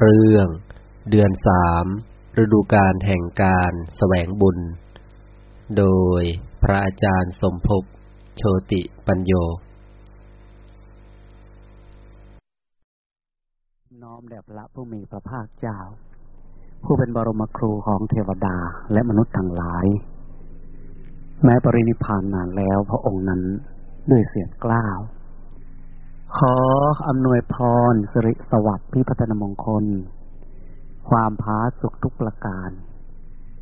เรื่อง เดือนสามฤดูกาลแห่งการแสวงบุญ โดยพระอาจารย์สมภพโชติปัญโย น้อมแด่พระผู้มีพระภาคเจ้า ผู้เป็นบรมครูของเทวดาและมนุษย์ทั้งหลาย แม้ปรินิพานนานแล้วพระองค์นั้นด้วยเสียงกล้าว ขออำนวยพรสิริสวัสดิ์พิพัฒนมงคล ความพาสุขทุกประการ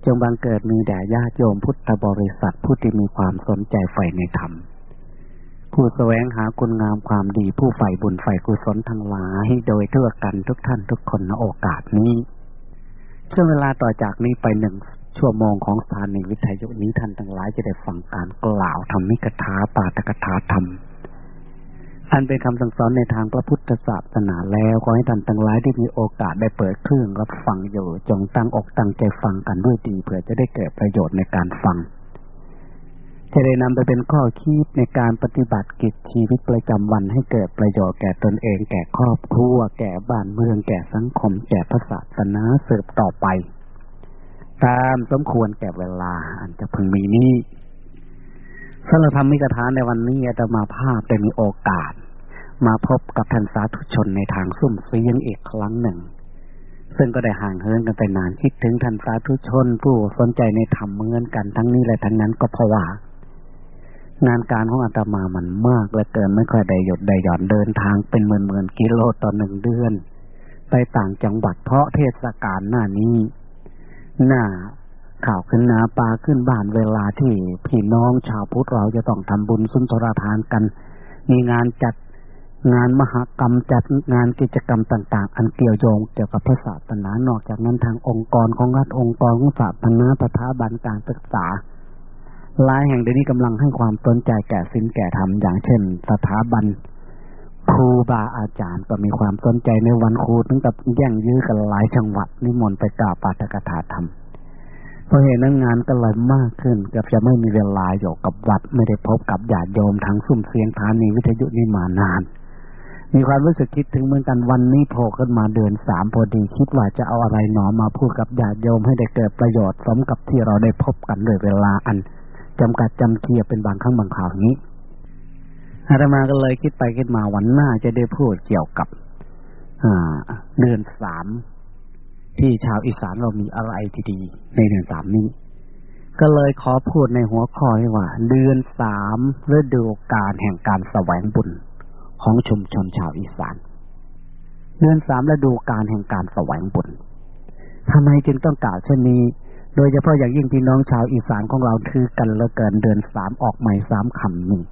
จงบังเกิดมีแด่ญาติโยมพุทธบริษัทผู้ที่มีความสนใจใฝ่ในธรรม ผู้แสวงหาคุณงามความดีผู้ใฝ่บุญใฝ่กุศลทั้งหลายโดยทั่วกันทุกท่านทุกคนในโอกาสนี้ ช่วงเวลาต่อจากนี้ไปหนึ่งชั่วโมงของสถานีวิทยุนี้ท่านทั้งหลายจะได้ฟังการกล่าวธรรมิกถาปาตกถาธรรม อันเป็นคำสั่งสอนในทางพระพุทธศาสนาแล้วขอให้ท่านทั้งหลายได้มีโอกาสได้เปิดเครื่องรับฟังอยู่ จงตั้งอกตั้งใจฟังกันด้วยดีเพื่อจะได้เกิดประโยชน์ในการฟัง จะได้นำไปเป็นข้อคิดในการปฏิบัติกิจชีวิตประจำวันให้เกิดประโยชน์แก่ตนเอง แก่ครอบครัว แก่บ้านเมือง แก่สังคม แก่พระศาสนาสืบต่อไป ตามสมควรแก่เวลาอันจะพึงมีนี้ สำหรับธรรมมิกถาในวันนี้อาตมาภาพได้มีโอกาส มาพบกับท่านสาธุชนในทางสุ่มเสียงอีกครั้งหนึ่ง ซึ่งก็ได้ห่างเหินกันไปนานคิดถึงท่านสาธุชน ผู้สนใจในธรรมเหมือนกันทั้งนี้และทั้งนั้นก็เพราะว่า งานการของอาตมามันมากเหลือเกินไม่ค่อยได้หยุดได้หย่อนเดินทางเป็นหมื่นหมื่นกิโลต่อหนึ่งเดือน ไปต่างจังหวัดเพราะเทศกาลหน้านี้หน้า ข่าวขึ้นนาปลาขึ้นบ้านเวลาที่พี่น้องชาวพุทธเราจะต้องทำบุญสุนทรทานกัน มีงานจัดงานมหกรรมจัดงานกิจกรรมต่างๆ อันเกี่ยวโยงเกี่ยวกับพระศาสนานอกจากนั้นทางองค์กรของรัฐองค์กรของศาสนาสถาบันการศึกษาหลายแห่งเดี๋ยวนี้กำลังให้ความสนใจแก่สินแก่ธรรมอย่างเช่น สถาบันครูบาอาจารย์ก็มีความสนใจในวันครูถึงกับแย่งยื้อกันหลายจังหวัดนิมนต์ไปกล่าวปาฐกถาธรรม เพราะเหตุนั้นงานก็เลยมากขึ้นเกือบจะไม่มีเวลาอยู่กับวัด ไม่ได้พบกับญาติโยมทางซุ่มเสียงฐานีวิทยุนี่มานาน มีความรู้สึกคิดถึงเหมือนกันวันนี้โผล่ขึ้นมาเดือนสามพอดีคิดว่าจะเอาอะไรหนอมาพูดกับญาติโยมให้ได้เกิดประโยชน์สมกับที่เราได้พบกันด้วยเวลาอันจำกัดจำเคียเป็นบางครั้งบางคราวนี้อาตมาก็เลยคิดไปคิดมาวันหน้าจะได้พูดเกี่ยวกับเดือนสาม ที่ชาวอีสานเรามีอะไรที่ดีในเดือนสามนี้ ก็เลยขอพูดในหัวข้อที่ว่า เดือนสามฤดูกาลแห่งการแสวงบุญของชุมชนชาวอีสาน เดือนสามฤดูกาลแห่งการแสวงบุญทำไมจึงต้องกล่าวเช่นนี้ โดยเฉพาะอย่างยิ่งพี่น้องชาวอีสานของเราถือกันเหลือเกินเดือนสามออกใหม่สามคำนี้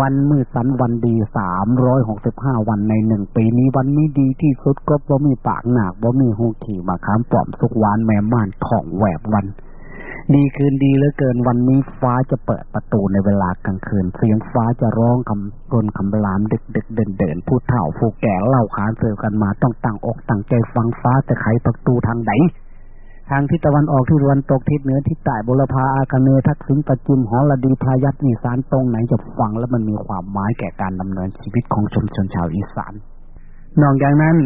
วันมืดสันวันดีสามร้อยหกสิบห้าวันในหนึ่งปีนี้วันนี้ดีที่สุดก็บ่มีปากหนักบ่มีหูขี่มาค้ามปลอมสุกหวานแม่ม่านของแหวบวัน ดีคืนดีเหลือเกินวันนี้ฟ้าจะเปิดประตูในเวลากลางคืน เสียงฟ้าจะร้องคำรนคำรามดึกดึกเดินเดินผู้เฒ่าผู้แก่เล่าขานเสือกันมาต้องตั้งอกตั้งใจฟังฟ้าจะไขประตูทางไหน ทางทิศตะวันออกทิศตะวันตกทิศเหนือทิศใต้บุรพาอาคเนทักษิณประจุมหอระดีพายัตอีสานตรงไหนจะฟังแล้วมันมีความหมายแก่การดำเนินชีวิตของชุมชนชาวอีสานนอกจากนั้น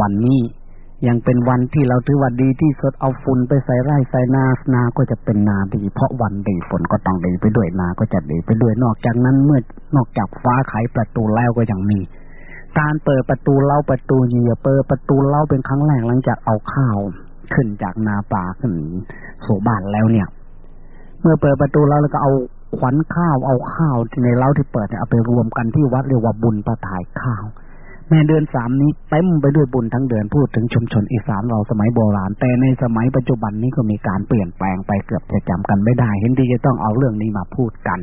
วันนี้ยังเป็นวันที่เราถือว่าดีที่สุดเอาฝุ่นไปใส่ไร่ใส่นานาก็จะเป็นนาดี เพราะวันดีฝนก็ต้องดีไปด้วยนาก็จะดีไปด้วยนอกจากนั้นเมื่อนอกจากฟ้าไขประตูแล้วก็ยังมี การเปิดประตูเล่าประตูเหยียเปิดประตูเล่าเป็นครั้งแรกหลังจากเอาข้าว ขึ้นจากนาป่าขึ้นสู่บ้านแล้วเนี่ย เมื่อเปิดประตูแล้วแล้วก็เอาขวัญข้าวเอาข้าวในเล้าที่เปิดเนี่ยเอาไปรวมกันที่วัดเรียกว่าบุญประถ่ายข้าว แม่เดือนสามนี้เต็มไปด้วยบุญทั้งเดือนพูดถึงชุมชนอีสานเราสมัยโบราณ แต่ในสมัยปัจจุบันนี้ก็มีการเปลี่ยนแปลงไปเกือบจะจำกันไม่ได้ เห็นดีจะต้องเอาเรื่องนี้มาพูดกัน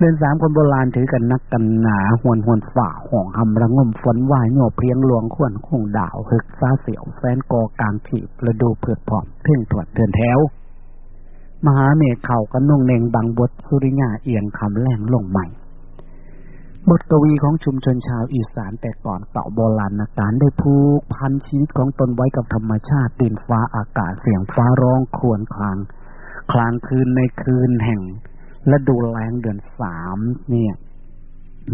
เดือนสามคนโบราณถือกันนักกันหนาหวนหวนฝ่าห่องหำระงมฝนวายโยเพียงหลวงขวนคงดาวฮึกซาเสียวแสนกอกลางถีบระดูเผือดผอมเพ่งถวดเดินแถว มหาเมฆเข่ากันนุ่งเนงบางบทสุริยาเอียงคำแรงลงใหม่ บทกวีของชุมชนชาวอีสานแต่ก่อนเก่าโบราณนาการได้ผูกพันชีวิตของตนไว้กับธรรมชาติดินฟ้าอากาศเสียงฟ้าร้องครวญคลาง คลางคืนในคืนแห่ง และดูแรงเดือนสามเนี่ย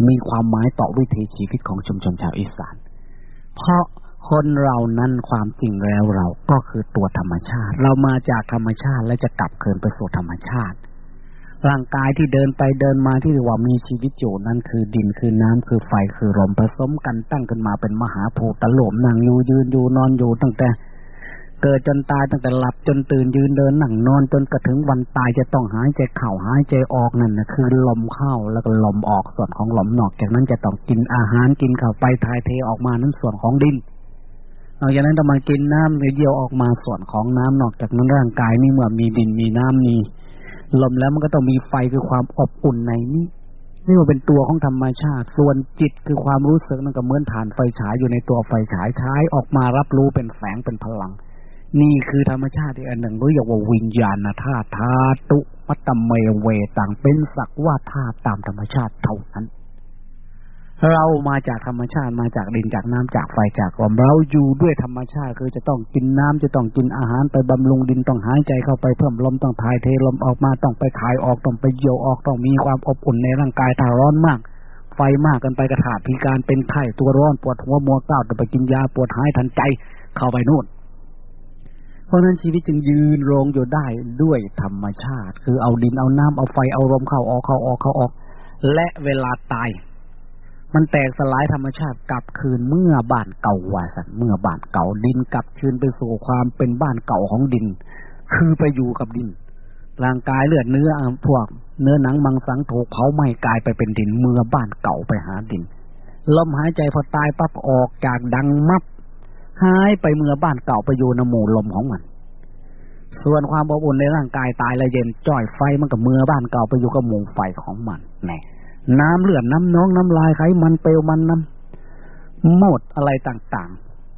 มีความหมายต่อวิถีชีวิตของชุมชนชาวอีสาน เพราะคนเรานั้นความจริงแล้วเราก็คือตัวธรรมชาติ เรามาจากธรรมชาติและจะกลับคืนไปสู่ธรรมชาติ ร่างกายที่เดินไปเดินมาที่เรียกว่ามีชีวิตอยู่นั้นคือดินคือน้ำคือไฟคือลมผสมกันตั้งขึ้นมาเป็นมหาภูตะโลมนั่งอยู่ยืนอยู่นอนอยู่ตั้งแต่ เกิดจนตายตั้งแต่หลับจนตื่นยืนเดินหนั่งนอนจนกระถึงวันตายจะต้องหายใจเข้าหายใจออกนั่นนะคือลมเข้าแล้วก็ลมออกส่วนของลมนอก จากนั้นจะต้องกินอาหารกินเข้าไปทายเทออกมานั้นส่วนของดินนอกจากนั้นต้องมากินน้ำเยี่ยวออกมาส่วนของน้ำนอกจากนั้นร่างกายนี่เมื่อมีดินมีน้ำมีลมแล้วมันก็ต้องมีไฟคือความอบอุ่นในนี้นี่ว่าเป็นตัวของธรรมชาติ ส่วนจิตคือความรู้สึกนั่นก็เหมือนฐานไฟฉายอยู่ในตัวไฟฉายใช้ออกมารับรู้เป็นแสงเป็นพลัง นี่คือธรรมชาติอีกอันหนึ่งเรียกว่าวิญญาณธาตุธาตุมัตตเมเวต่างเป็นสักว่าธาตุตามธรรมชาติเท่านั้น เรามาจากธรรมชาติมาจากดินจากน้ำจากไฟจากลมเราอยู่ด้วยธรรมชาติคือจะต้องกินน้ำจะต้องกินอาหารไปบำรุงดินต้องหายใจเข้าไปเพิ่มลมต้องถ่ายเทลมออกมาต้องไปถ่ายออกต้องไปเยี่ยวออกต้องมีความอบอุ่นในร่างกายถ้าร้อนมากไฟมากกันไปกระถาพิการเป็นไข้ตัวร้อนปวดหัวมัวเก้าต้องไปกินยาปวดหายทันใจเข้าไปนู่น เพราะนั้นชีวิตจึงยืนรงอยู่ได้ด้วยธรรมชาติ คือเอาดินเอาน้ำเอาไฟเอาลมเข้าออกเข้าออกเข้าออก และเวลาตาย มันแตกสลายธรรมชาติกลับคืนเมื่อบ้านเก่าวาสันเมื่อบ้านเก่าดินกลับคืนไปสู่ความเป็นบ้านเก่าของดิน คือไปอยู่กับดินร่างกายเลือดเนื้อพวก เนื้อหนังมังสังถูกเผาไหม้กลายไปเป็นดินเมื่อบ้านเก่าไปหาดินลมหายใจพอตายปั๊บออกจากดังมับ หายไปเมื่อบ้านเก่าไปอยู่นหมู่ลมของมัน ส่วนความอบอุ่นในร่างกายตายและเย็นจ่อยไฟมันกับเมื่อบ้านเก่าไปอยู่กับหมู่ไฟของมันแน่น้ำเลือดน้ำน้องน้ำลายไขมันเปลวมันน้ำหมดอะไรต่าง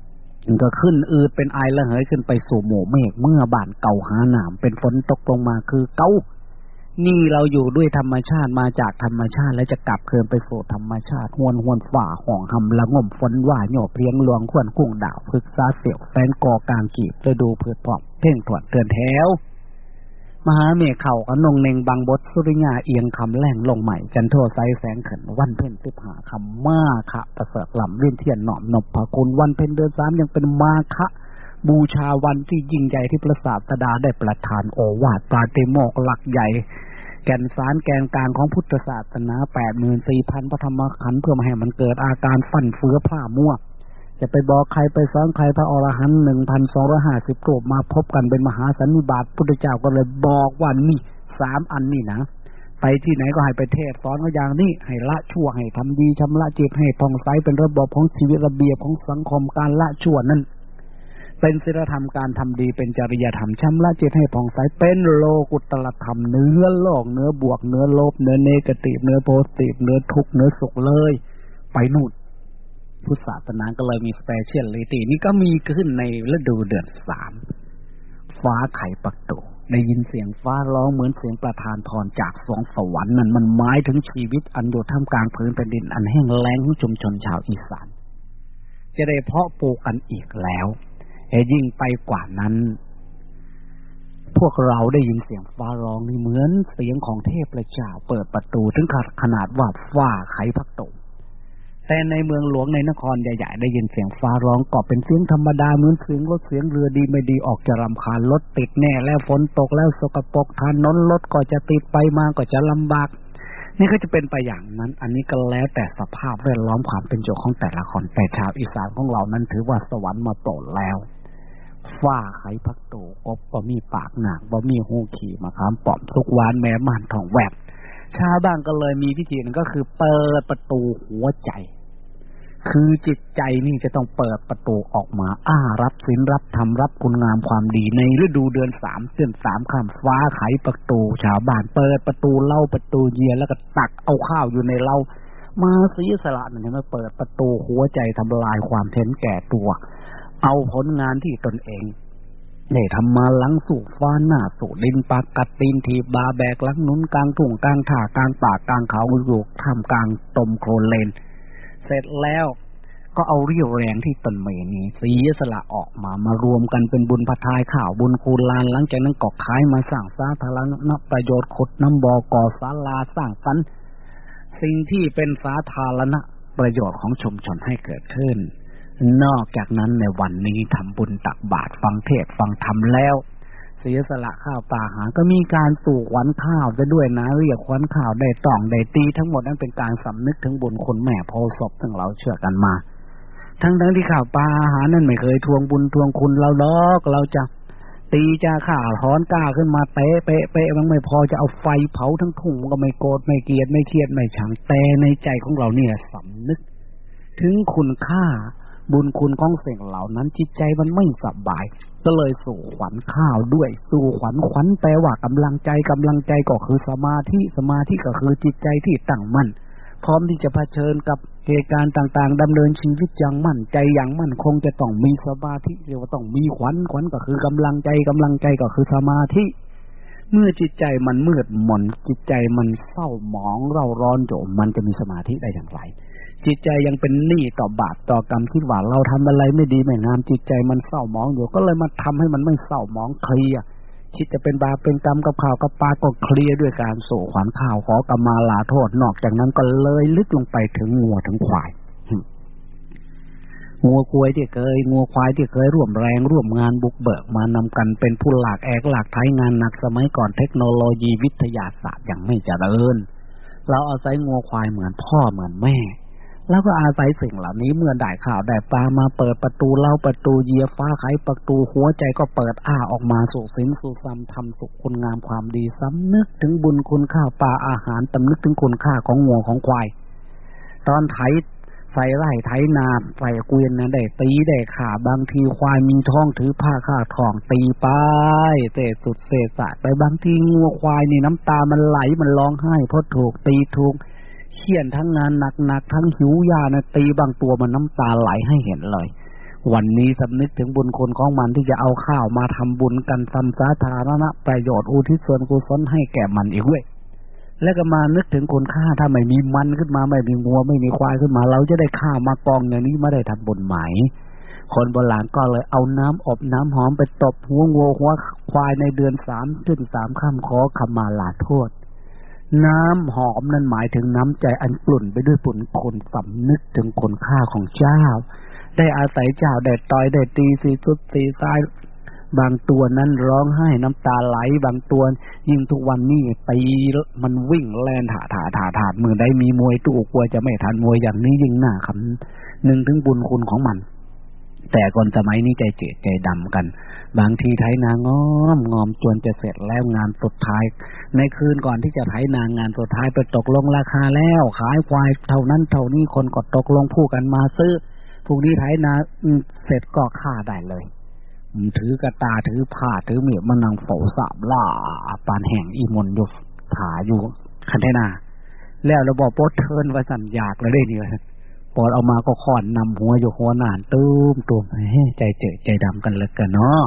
ๆก็ขึ้นอืดเป็นไอระเหยขึ้นไปสู่หมู่เมฆเมื่อบ้านเก่าหาหนามเป็นฝนตกลงมาคือเก่า นี่เราอยู่ด้วยธรรมชาติมาจากธรรมชาติ แล้วจะกลับคืนไปสู่ธรรมชาติหวนหวนฝ่าห่องหำละงมฝนว่าหยบเพียงหลวงขวนกุ้งดาวพึกซาเสียวแฟนกอกลางกีบฤดูเพือพอมเพ่งถวดเตือนแถวมหาเมฆเข่าอนงเนงบางบดสุริยาเอียงคำแรงลงใหม่ จันโทไซแสงเขินวันเพ่นติหาคำมาคะประเสริฐลำเลื่นเทียนหนอมนบพะคุณวันเพ่นเดือนสามยังเป็นมาคะ บูชาวันที่ยิ่งใหญ่ที่พระศาสดาได้ประทานโอวาทปาเตโมกหลักใหญ่ แก่นสารแกนกลางของพุทธศาสนาแปดหมื่นสี่พันพระธรรมขันธ์เพื่อมาให้มันเกิดอาการฟั่นเฟือผ้ามั่วจะไปบอกใครไปสอนใครพระอรหันต์หนึ่งพันสองร้อยห้าสิบรูปมาพบกันเป็นมหาสันนิบาตพุทธเจ้าก็เลยบอกว่านี่สามอันนี่นะ ไปที่ไหนก็ให้ไปเทศสอนก็อย่างนี้ ให้ละชั่วให้ทำดีชำระจิตให้ผ่องใสเป็นระบบของชีวิตระเบียบของสังคมการละชั่วนั้น เป็นศีลธรรมการทำดีเป็นจริยธรรมชำระจิตให้ผ่องใสเป็นโลโลกุตตรธรรมเหนือโลกเหนือบวกเหนือลบเหนือ negative เหนือ positive เหนือทุกข์เหนือสุขเลย ไปนู่นพุทธศาสนาก็เลยมี speciality นี่ก็มีขึ้นในฤดูเดือนสามฟ้าไข่ประตูได้ยินเสียงฟ้าร้องเหมือนเสียงประทานพรจากสรวงสวรรค์นั่นมันหมายถึงชีวิตอันอยู่ท่ามกลางพื้นแผ่นดินอันแห้งแล้งของชุมชนชาวอีสานจะได้เพาะปลูกกันอีกแล้ว ยิ่งไปกว่านั้น พวกเราได้ยินเสียงฟ้าร้องนี่เหมือนเสียงของเทพเจ้าเปิดประตูถึงขนาดว่าฟ้าไขพักตกแต่ในเมืองหลวงในนครใหญ่ๆได้ยินเสียงฟ้าร้องก็เป็นเสียงธรรมดาเหมือนเสียงรถเสียงเรือดีไม่ดีออกจะรำคาญรถติดแน่แล้วฝนตกแล้วสกปรกถนนรถก็จะติดไปมาก็จะลำบาก นี่ก็จะเป็นไปอย่างนั้น อันนี้ก็แล้วแต่สภาพแวดล้อมความเป็นอยู่ของแต่ละคนแต่ชาวอีสานของเรานั้นถือว่าสวรรค์มาโปรดแล้ว ฝ้าไขพักโตอบบ่มีปากหนักบ่มีหูขี่มาคามปอมสุกวานแม่มันทองแวบชาวบ้านก็เลยมีพิธีนึงก็คือ เปิดประตูหัวใจ คือจิตใจนี่จะต้องเปิดประตูออกมา อ้ารับศีลรับธรรมรับคุณงามความดีในฤดูเดือนสามเดือนสามข้ามฟ้าไขประตู ชาวบ้านเปิดประตูเล่าประตูเยียแล้วก็ตักเอาข้าวอยู่ในเล่ามาสีสละหนึ่งมาเปิดประตูหัวใจทำลายความเท็นแก่ตัว เอาผลงานที่ตนเองได้ทำมาหลังสู่ฟ้าหน้าสู่ดินปากกัดตีนทีบาแบกลังนุนกลางทุ่งกลางถ่ากลางป่ากลางเขาอยู่ท่ามกลางตมโคลนเลน เสร็จแล้วก็เอาเรี่ยวแรงที่ตนเมนี้สีสละออกมามารวมกันเป็นบุญพระทายข่าวบุญคูลานหลังจากนั้นก็ขายมาสร้างสาธารณประโยชน์ขุดน้ำบ่อก่อศาลาสร้างสันสิ่งที่เป็นสาธารณประโยชน์ของชุมชนให้เกิดขึ้น นอกจากนั้นในวันนี้ทำบุญตักบาตรฟังเทศฟังธรรมแล้ว เสียสละข้าวปลาหา ก็มีการสู่ขวัญข้าวจะด้วยนะ เรียกขวัญข้าวได้ต้องได้ตี ทั้งหมดนั้นเป็นการสำนึกถึงบุญคุณแม่โพศพซึ่งเราเชื่อกันมา ทั้งทั้งที่ข้าวปลาอาหารนั่นไม่เคยทวงบุญทวงคุณเราลอกเราจะตีจะข่าท้อนก้าขึ้นมาเตะเปะเปะมันไม่พอจะเอาไฟเผาทั้งทุ่งก็ไม่โกรธไม่เกลียดไม่เครียดไม่ชังแต่ในใจของเราเนี่ยสำนึก ถึงคุณค่า บุญคุณของสิ่งเหล่านั้นจิตใจมันไม่สบาย ก็เลยสู่ขวัญข้าวด้วย สู่ขวัญขวัญแปลว่ากำลังใจกำลังใจก็คือสมาธิสมาธิก็คือจิตใจที่ตั้งมั่น พร้อมที่จะเผชิญกับเหตุการณ์ต่างๆดำเนินชีวิตอย่างมั่นใจอย่างมั่นคงจะต้องมีสมาธิเรียกว่าต้องมีขวัญขวัญก็คือกำลังใจกำลังใจก็คือสมาธิเมื่อจิตใจมันมืดมนจิตใจมันเศร้าหมองเร่าร้อนโยมมันจะมีสมาธิได้อย่างไร จิตใจยังเป็นหนี้ต่อบาปต่อกรรมคิดว่าเราทำอะไรไม่ดีไม่งาม จิตใจมันเศร้าหมองอยู่ก็เลยมาทำให้มันไม่เศร้าหมองเคลียคิดจะเป็นบาปเป็นกรรมกับข่าวกับปาก็เคลียด้วยการโศขวัญข่าวขอกรรมาลาโทษ นอกจากนั้นก็เลยลึกลงไปถึงงัวถึงควายงัวควายที่เคยงัวควายที่เคยร่วมแรงร่วมงานบุกเบิกมานำกันเป็นผู้หลากแอกหลากท้ายงานหนักสมัยก่อนเทคโนโลยีวิทยาศาสตร์ยังไม่เจริญ เราอาศัยงัวควายเหมือนพ่อเหมือนแม่ แล้วก็อาศัยสิ่งเหล่านี้เมื่อได้ข่าวได้ปลามาเปิดประตูเล่าประตูเยียฟ้าไขประตูหัวใจก็เปิดอ้าออกมาสู่สินสู่ซ้ำทำสุขคุณงามความดีสำนึกถึงบุญคุณข้าวปลาอาหารตำนึกถึงคุณค่าของงัวของควาย ตอนไถใส่ไร่ไถนาใส่เกวียนนะได้ตีได้ขาบางทีควายมีท้องถือผ้าข้าทองตีไปเตะสุดเสษะไปบางทีงัวควายนี่น้ำตามันไหลมันร้องไห้เพราะถูกตีถูก เขียนทั้งงานหนักๆทั้งหิวยานะตีบางตัวมันน้ำตาไหลให้เห็นเลย วันนี้สำนึกถึงบุญคุณของมันที่จะเอาข้าวมาทำบุญกันทำสาธารณะประโยชน์อุทิศส่วนกุศลให้แก่มันอีกเว้ยแล้วก็มานึกถึงคุณค่าถ้าไม่มีมันขึ้นมาไม่มีงัวไม่มีควายขึ้นมา เราจะได้ข้าวมากองอย่างนี้ไม่ได้ทำบุญไหมคนโบราณก็เลยเอาน้ำอบน้ำหอมไปตบหัวงัวหัวควายในเดือนสามขึ้นสามข้ามขอขมาลาโทษ น้ำหอมนั้นหมายถึงน้ำใจอันกลุ่นไปด้วยผลคนสำนึกถึงคุณค่าของเจ้า ได้อาศัยเจ้าได้ต่อยได้ตีสีสุดสีซ้ายบางตัวนั้นร้องไห้น้ำตาไหล บางตัวยิ่งทุกวันนี้ตีมันวิ่งแล่นถาถาถาถามือได้มีมวยตู้กลัวจะไม่ทันมวยอย่างนี้ยิ่งหน้าคำหนึ่งถึงบุญคุณของมัน แต่ก่อนสมัยนี้ใจเจ็ดใจดำกัน บางทีไถนางอมงอมจนจะเสร็จแล้วงานสุดท้าย ในคืนก่อนที่จะไถนางงานสุดท้ายไปตกลงราคาแล้ว ขายควายเท่านั้นเท่านี้คนก็ตกลงผู้กันมาซื้อพวกนี้ไถนาเสร็จก็ฆ่าได้เลยถือกระตาถือผ้าถือเมียมันนังเฝ้าสาบล่าปานแห่งอีมนอยู่ถาอยู่คันเทนาแล้วเราบอกโปสเทินว่าสัญญากเลยนี่เลย ปอดเอามาก็ขอนนำหัวอยู่หัวนานตุ้มตุ้มใจเจอใจดำกันเลยกันเนาะ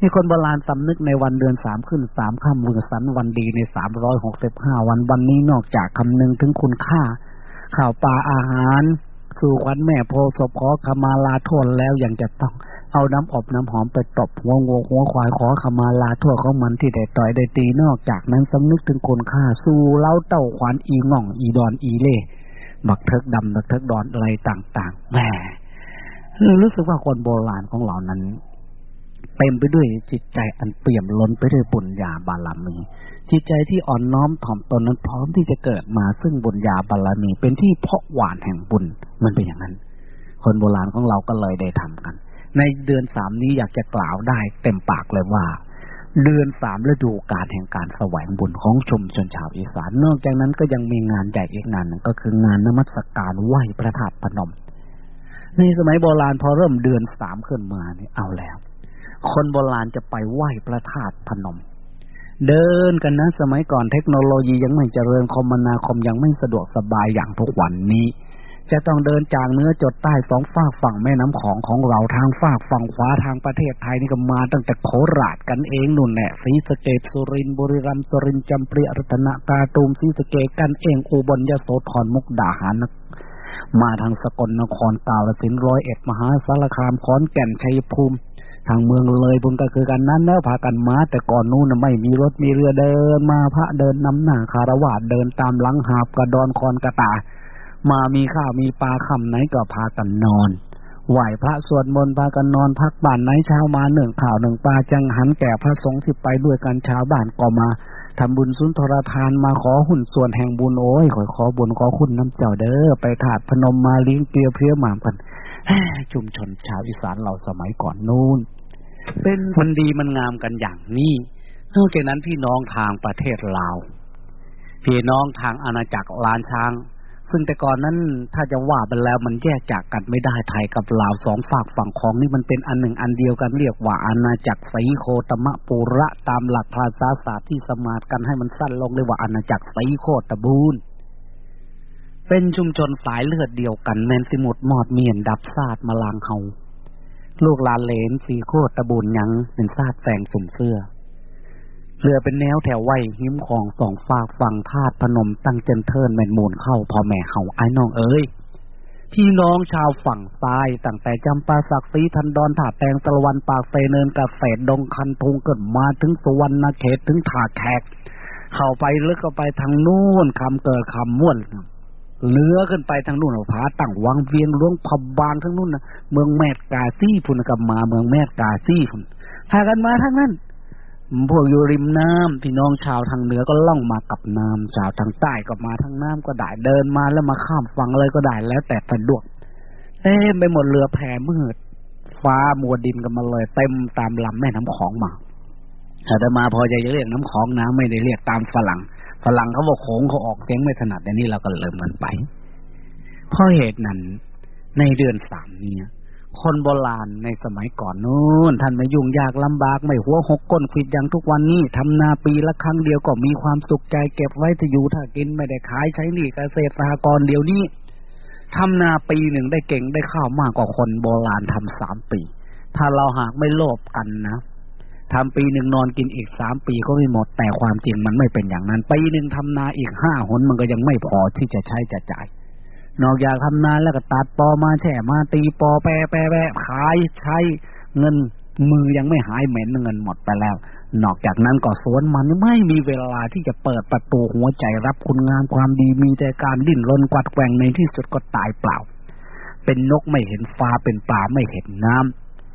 นี่คนโบราณสำนึกในวันเดือนสามขึ้นสามค่ำมือสันวันดีในสามร้อยหกสิบห้าวันวันนี้นอกจากคำนึงถึงคุณค่า ข่าวปลาอาหาร สู่ควันแม่โพศพขอขมาลาโทษแล้วยังจะต้อง เอาน้ำอบน้ำหอมไปตบหัวงูหัวควายขอขมาลาโทษของมันที่ได้ต่อยได้ตีนอกจากนั้นสำนึกถึงคุณค่า สู่เล้าเต้าขวานอีง่อง อีดอนอีเล่ บักเทิกดำบักเทิกดอนอะไรต่างๆแหมรู้สึกว่าคนโบราณของเรานั้น เต็มไปด้วยจิตใจอันเปี่ยมล้นไปด้วยบุญญาบารมี จิตใจที่อ่อนน้อมถ่อมตนนั้นพร้อมที่จะเกิดมาซึ่งบุญญาบารมี เป็นที่เพาะหวานแห่งบุญมันเป็นอย่างนั้น คนโบราณของเราก็เลยได้ทำกัน ในเดือนสามนี้อยากจะกล่าวได้เต็มปากเลยว่า เดือนสามฤดูการแห่งการแสวงบุญของชุมชนชาวอีสาน นอกจากนั้นก็ยังมีงานใหญ่อีกงานหนึ่งก็คืองานนมัสการไหว้พระธาตุพนม ในสมัยโบราณพอเริ่มเดือนสามขึ้นมานี่เอาแล้ว คนโบราณจะไปไหว้พระธาตุพนม เดินกันนะสมัยก่อนเทคโนโลยียังไม่เจริญคมนาคมยังไม่สะดวกสบายอย่างทุกวันนี้ จะต้องเดินจากเนื้อจดใต้สองฝากฝั่งแม่น้ำของของเราทางฝากฝั่งขวาทางประเทศไทยนี่ก็มาตั้งแต่โคราชกันเองนุ่นแหละศรีสะเกดสุรินบุรีรัมย์สุรินจำเปรียรัตนกาตูมศรีสะเกดกันเองอุบลยโสธรมุกดาหารมาทางสกลนครกาลสินร้อยเอ็ดมหาสารคามขอนแก่นชัยภูมิทางเมืองเลยบุญก็คือกันนั้นแล้วพากันมาแต่ก่อนนู้นไม่มีรถมีเรือเดิน มาพระเดินนำหน้าคารวะเดินตามหลังหาบกระดอนคอนกระตา มามีข้าวมีปลาคำไหนก็พากันนอนไหวพระสวดมนต์พากันนอนพักบ้านไหนเช้ามาหนึ่งข่าวหนึ่งปลาจังหันแก่พระสงฆ์ที่ไปด้วยกันชาวบ้านก็มาทำบุญสุนทรทานมาขอหุ่นส่วนแห่งบุญโอ้ยขอขอบุญขอคุณน้ำเจ้าเด้อไปถาดพนมมาลิ้งเปียวเพี้ยหมามกันชุมชนชาวอีสานเราสมัยก่อนนู้นเป็นมันดีมันงามกันอย่างนี้นอกจากนั้นพี่น้องทางประเทศลาวพี่น้องทางอาณาจักรลานช้าง ซึ่งแต่ก่อนนั้นถ้าจะว่าไปแล้วมันแยกจากกันไม่ได้ไทยกับลาวสองฝากฝั่งของนี่มันเป็นอันหนึ่งอันเดียวกันเรียกว่าอาณาจักรไสโคตมะปุระตามหลักภาษาศาสตร์ที่สมาร์กันให้มันสั้นลงเรียกว่าอาณาจักรไสโคตบูนเป็นชุมชนสายเลือดเดียวกันแมนสิมุดมอดเมียนดับซาดมาลางเฮาลูกลานเลนสีโคตบูนยังเป็นซาดแฝงสุ่มเสื้อ เรือเป็นแนวแถวไว้หิมของสองฝากฝั่งธาตุพนมตั้งเจนเทินแมนมูลเข้าพอแม่เฮาไอ้น้องเอ้ยพี่น้องชาวฝั่งซ้ายตั้งแต่จำปาสักดิ์สีทันดอนถาแตงตะวันปากเซเนินกาแฟดงคันทงเกิดมาถึงสวรรณเขตถึงถาแขก เข้าไปลึกเข้าไปทางนู้นคำเกิดคำม่วนเลื้อขึ้นไปทางนู้นผาตั้งวังเวียงหลวงพบบางทั้งนู้นนะเมืองแมดกาซี่พุนกับมาเมืองแมดกาซี่พุนพากันมาทั้งนั้น พวกอยู่ริมน้ำพี่น้องชาวทางเหนือก็ล่องมากับน้ำชาวทางใต้ก็มาทางน้ำก็ได้เดินมาแล้วมาข้ามฝั่งเลยก็ได้แล้วแต่สะดวกเต็มไปหมดเรือแพมืด ฟ้ามัวดินกันมาเลยเต็มตามลำแม่น้ำของมาแต่มาพอจะเรียกน้ำของน้ำไม่ได้เรียกตามฝรั่งฝรั่งเขาบอกโขงเขาออกเสียงไม่ถนัดแต่นี่เราก็เริ่มมันไปเพราะเหตุนั้นในเดือนสามนี้ คนโบราณในสมัยก่อนนู้นท่านไม่ยุ่งยากลำบากไม่หัวหกก้นขิดอย่างทุกวันนี้ทำนาปีละครั้งเดียวก็มีความสุขใจเก็บไว้ถ้าอยู่ถ้ากินไม่ได้ขายใช้หนี้เกษตรสหกรณ์เดียวนี้ทำนาปีหนึ่งได้เก่งได้ข้าวมากกว่าคนโบราณทำสามปี ถ้าเราหากไม่โลภกันนะทำปีหนึ่งนอนกินอีกสามปีก็ไม่หมดแต่ความจริงมันไม่เป็นอย่างนั้น ปีหนึ่งทำนาอีกห้าหนมันก็ยังไม่พอที่จะใช้จะจ่าย นอกจากทำนานแล้วก็ตัดปอมาแช่มาตีปอแปรแปรแปรขายใช้เงินมือยังไม่หายเหม็นเงินหมดไปแล้ว นอกจากนั้นก็สวนมันไม่มีเวลาที่จะเปิดประตูหัวใจรับคุณงามความดีมีแต่การดิ้นรนกวัดแกว่งในที่สุดก็ตายเปล่า เป็นนกไม่เห็นฟ้าเป็นปลาไม่เห็นน้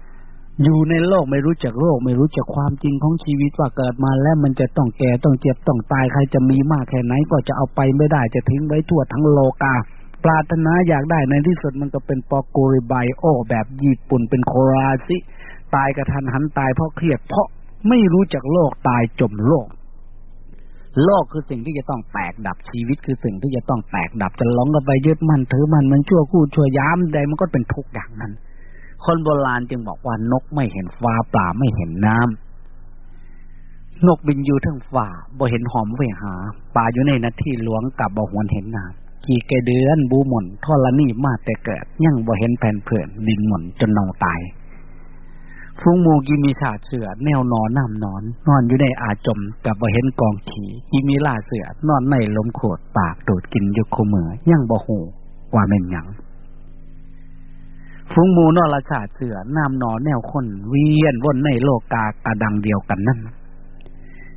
ำอยู่ในโลกไม่รู้จักโลกไม่รู้จักความจริงของชีวิตว่าเกิดมาแล้วมันจะต้องแก่ต้องเจ็บต้องตายใครจะมีมากแค่ไหนก็จะเอาไปไม่ได้จะทิ้งไว้ทั่วทั้งโลกา ปรารถนาอยากได้ในที่สุดมันก็เป็นปอกูริไบโอ แบบญี่ปุ่นเป็นโคราซิ ตายกระทันหันตายเพราะเครียดเพราะไม่รู้จักโลกตายจมโลก โลกคือสิ่งที่จะต้องแตกดับชีวิตคือสิ่งที่จะต้องแตกดับจะล้องกันไปยึดมันถือมันมันชั่วคู่ชั่วยามใดมันก็เป็นทุกอย่างนั้น คนโบราณจึงบอกว่านกไม่เห็นฟ้าปลาไม่เห็นน้ำนกบินอยู่ทั้งฝ่าบ่เห็นหอมเวหาปลาอยู่ในนาที่หลวงกับบ่หวนเห็นน้ำ ขี่กเดือนบูหม่นทอรนี่มาแต่เกิด ยังบ่เห็นแผ่นเพื่อนดินหม่นจนนองตายฟุ้งมูกิมีชาเสือแนวนอนน้ำนอน นอนอยู่ในอาจมกับบ่เห็นกองขี่กิมีล่าเสือนอนในลมโขดปากโดดกินอยู่โคมือยังบ่หูว่าเม่นหยังฟุ้งมูนอรชาเสือน้ำนอนแนวคนเวียนวนในโลกากระดังเดียวกันนั่น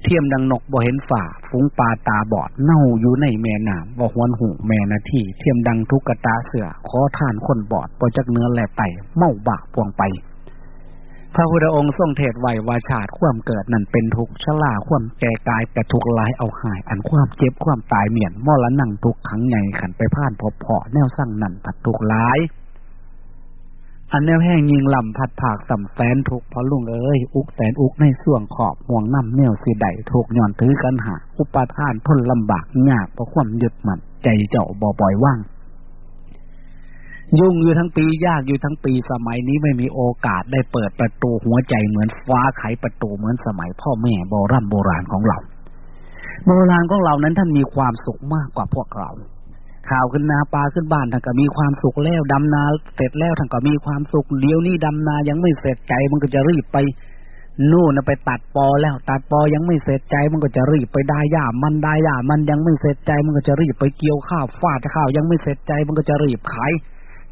เทียมดังนกบ่เห็นฝ่าฟุ้งปลาตาบอด เน่าอยู่ในแม่น้ำบ่หวนหูแม่นาที่เทียมดังทุกกตาเสือขอทานคนบอดปจักเนื้อแหลไตเมาบากพวงไป พระพุทธองค์ทรงเทศไว้วาชาติความเกิดนั่นเป็นทุกชลาความแก่กายแต่ทุกลายเอาหาย อันความเจ็บความตายเมียนมอละนั่งทุกขังใหญ่ขันไปผ่านพบเพาะแนวสร้างนั่นผัดทุกลาย อันแนวแห้งยิงลำพัดผากสำแสนถูกพอลุงเอ้ยอุกแสนอุกในส่วงขอบห่วงน้ำเนียวสีใดถูกย่อนถือกันหาอุปทานทนลำบากยากเพราะความยึดมันใจเจ้าบ่บ่อยว่าง ยุ่งอยู่ทั้งปียากอยู่ทั้งปีสมัยนี้ไม่มีโอกาสได้เปิดประตูหัวใจเหมือนฟ้าไขประตูเหมือนสมัยพ่อแม่โบราณโบราณของเรา โบราณของเรานั้นท่านมีความสุขมากกว่าพวกเรา ข่าวขึ้นนาปลาขึ้นบ้านท่านก็มีความสุขแล้วดำนาเสร็จแล้วท่านก็มีความสุขเดี๋ยวนี้ดำนายังไม่เสร็จใจมันก็จะรีบไปนู่นไปตัดปอแล้ว ตัดปอยังไม่เสร็จใจมันก็จะรีบไปได้ย่ามันได้ย่ามันยังไม่เสร็จใจมันก็จะรีบไปเกี่ยวข้าวฟาดข้าวยังไม่เสร็จใจมันก็จะรีบขาย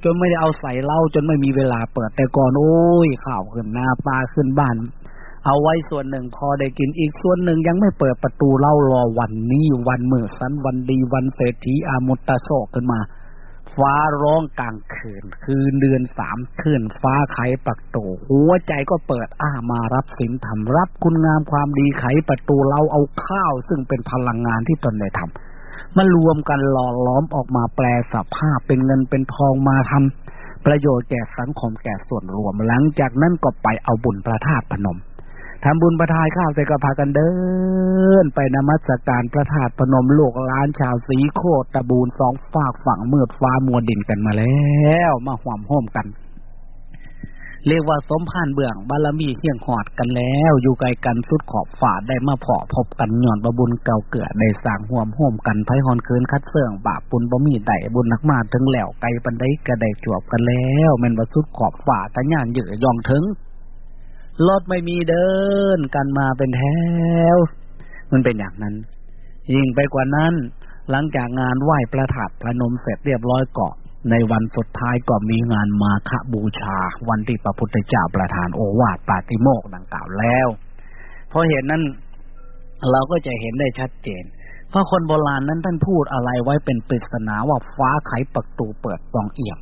จนไม่ได้เอาใส่เล่าจนไม่มีเวลาเปิดแต่ก่อนโอ้ยข่าวขึ้นนาปลาขึ้นบ้าน เอาไว้ส่วนหนึ่งพอได้กินอีกส่วนหนึ่งยังไม่เปิดประตูเล่ารอวันนี้วันเมื่อสันวันดีวันเศรษฐีอามุตตะโศกขึ้นมา ฟ้าร้องกลางคืน คือเดือนสามคืนฟ้าไขประตูหัวใจก็เปิดอ้ามารับสินธรรมรับคุณงามความดีไขประตูเราเอาข้าว ซึ่งเป็นพลังงานที่ตนได้ทำมารวมกันหล่อล้อมออกมาแปลสภาพเป็นเงินเป็นทองมาทำประโยชน์แก่สังคมแก่ส่วนรวม หลังจากนั้นก็ไปเอาบุญพระธาตุพนม ทำบุญประทายข้าวใส่กระพากันเดิน ไปนมัสการพระธาตุพนมโลกล้านชาวสีโคตรตะบูนสองฝากฝั่งเมือดฟ้ามัวดินกันมาแล้ว มาหวมห้อมกัน เรียกว่าสมพานเบื้อง บารมีเที่ยงหอดกันแล้ว อยู่ไกลกันสุดขอบฝาได้มาเพาะพบกันหย่อนประบุญเก่าเกิดได้สร้างห่วมห้อมกันไพ่ฮอนคืนคัดเสื่องบาปปุนบ่มีไดบุญนักมาถึงแล้วไกลปันได้กระไดจวบกันแล้วแม่นว่าสุดขอบฝาทะยานเยอะยองถึง รถไม่มีเดินกันมาเป็นแถว มันเป็นอย่างนั้น ยิ่งไปกว่านั้น หลังจากงานไหว้ประทับพระนมเสร็จเรียบร้อยเกาะ ในวันสุดท้ายก็มีงานมาฆบูชา วันที่พระพุทธเจ้าประทานโอวาทปาติโมกดังกล่าวแล้ว เพราะเหตุนั้นเราก็จะเห็นได้ชัดเจน เพราะคนโบราณนั้นท่านพูดอะไรไว้เป็นปริศนาว่าฟ้าไขประตูเปิดฟองเอี่ยม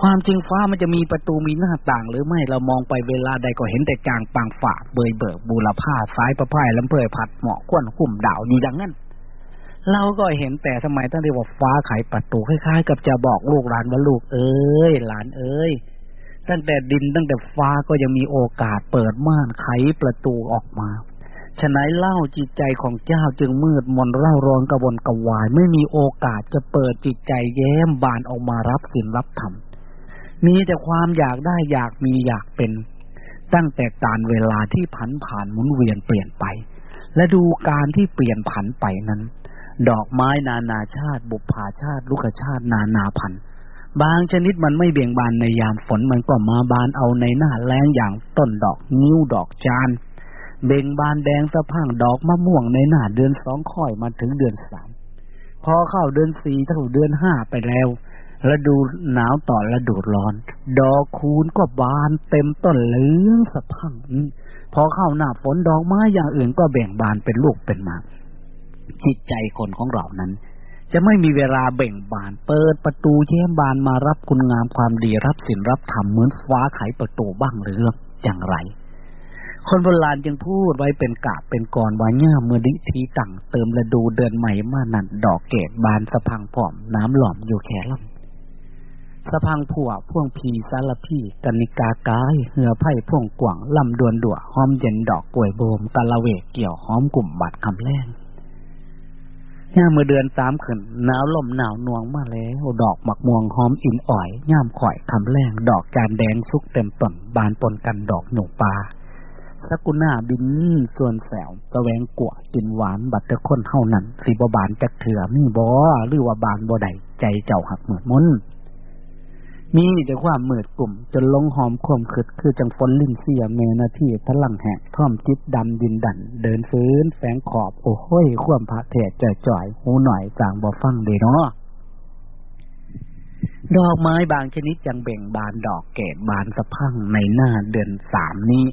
ความจริงฟ้ามันจะมีประตูมีหน้าต่าง หรือไม่เรามองไปเวลาใดก็เห็นแต่จางปางฝาเบยเบิกบูรพาซ้ายประพายลำเพยผัดเหมาะขวนหุ่มดาวอยู่อย่างนั้น เราก็เห็นแต่สมัยตั้งแต่ว่าฟ้าไขประตูคล้ายๆ กับจะบอกลูกหลานว่าลูกเอ้ยหลานเอ้ยตั้งแต่ดินตั้งแต่ฟ้าก็ยังมีโอกาสเปิดม่านไขประตูออกมาฉะนั้นเล่าจิตใจของเจ้าจึงมืดมนเล่าร้อนกระวนกระวาย ไม่มีโอกาสจะเปิดจิตใจแย้มบานออกมารับสินรับธรรม มีแต่ความอยากได้อยากมีอยากเป็น ตั้งแต่การเวลาที่ผันผ่านหมุนเวียนเปลี่ยนไป และดูการที่เปลี่ยนผันไปนั้น ดอกไม้นานาชาติ บุพาชาติ ลูกชาตินานาพันธุ์บางชนิดมันไม่เบี่ยงบานในยามฝนมันก็มาบานเอาในหน้าแรงอย่างต้นดอกนิ้วดอกจาน เบ่งบานแดงสะพังดอกมะม่วงในหน้าเดือนสองค่อยมาถึงเดือนสามพอเข้าเดือนสี่เท่าเดือนห้าไปแล้ว ฤดูหนาวต่อฤดูร้อน ดอกคูณก็บานเต็มต้นเหลืองสะพังพอเข้าหน้าฝนดอกไม้อย่างอื่นก็แบ่งบานเป็นลูกเป็นมาจิตใจคนของเรานั้น จะไม่มีเวลาเบ่งบาน เปิดประตูแย้มบานมารับคุณงามความดีรับสินรับธรรมเหมือนฟ้าไขประตูบ้างหรืออย่างไร คนโบราณจึงพูดไว้เป็นกาบเป็นกรว่าง่าเมื่อดิทีตั้งเติมฤดูเดือนใหม่มานันดอกเกตบานสะพังผอมน้ำหล่อมอยู่แค่ลำ สะพังผัวพ่วงพีสารพีกนิกากาย เหือไผ่พ่วงกว่างลำดวนดัวหอมเย็นดอกป่วยโบมกะละเวกเกี่ยวหอมกลุ่มบัดคำแรงย่ามมือเดือนสามขึ้นหนาวลมหนาวนวงมาแล้ว ดอกหมักม่วงหอมอินอ่อยย่ามข่อยคำแรงดอกจานแดงสุกเต็มต้นบานปนกันดอกหนูปลาสกุน่าบินส่วนแสวตะแวงกวกินหวานบัตรคนเท่านั้นสีบบานจักเถื่อมีบอหรือว่าบานบ่ใดใจเจ้าหักเหมือนมุน มีแต่ความมืดกลุ่ม จนลงหอมคมขึดคือจังฝนลิ่นเสียเมนาที่ทะลังแหกท่อมจิตดำดินดัน เดินฟื้นแฝงขอบ โอ้โห้ยความพระเทศจ่อยจ่อยหูหน่อยจางบ่ฟังเดเนาะดอกไม้บางชนิดยังเบ่งบานดอกเกตบานสะพังในหน้าเดือนสามนี้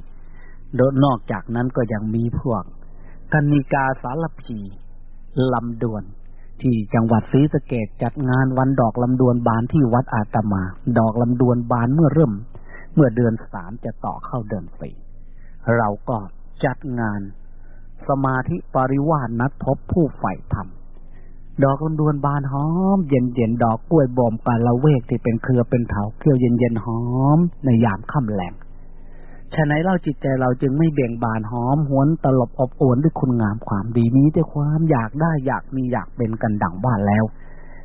ดนอกจากนั้นก็ยังมีพวกกันิกาสารพีลำดวน ที่จังหวัดศรีสะเกดจัดงานวันดอกลำดวนบานที่วัดอาตมา ดอกลำดวนบานเมื่อเริ่ม เมื่อเดือนสามจะต่อเข้าเดือนสี่เราก็จัดงาน สมาธิปริวานนัดพบผู้ใฝ่ธรรมดอกลำดวนบานหอม เย็นเย็นดอกกล้วยบอมกาละเวกที่เป็นเครือเป็นเถาเกี่ยวเย็นเย็นหอม ในยามค่ำแหลง ฉะนั้นเล่าจิตใจเราจึงไม่เบ่งบานหอมหวนตลบอบอวนด้วยคุณงามความดีนี้ด้วยความอยากได้อยากมีอยากเป็นกันดังบ้านแล้ว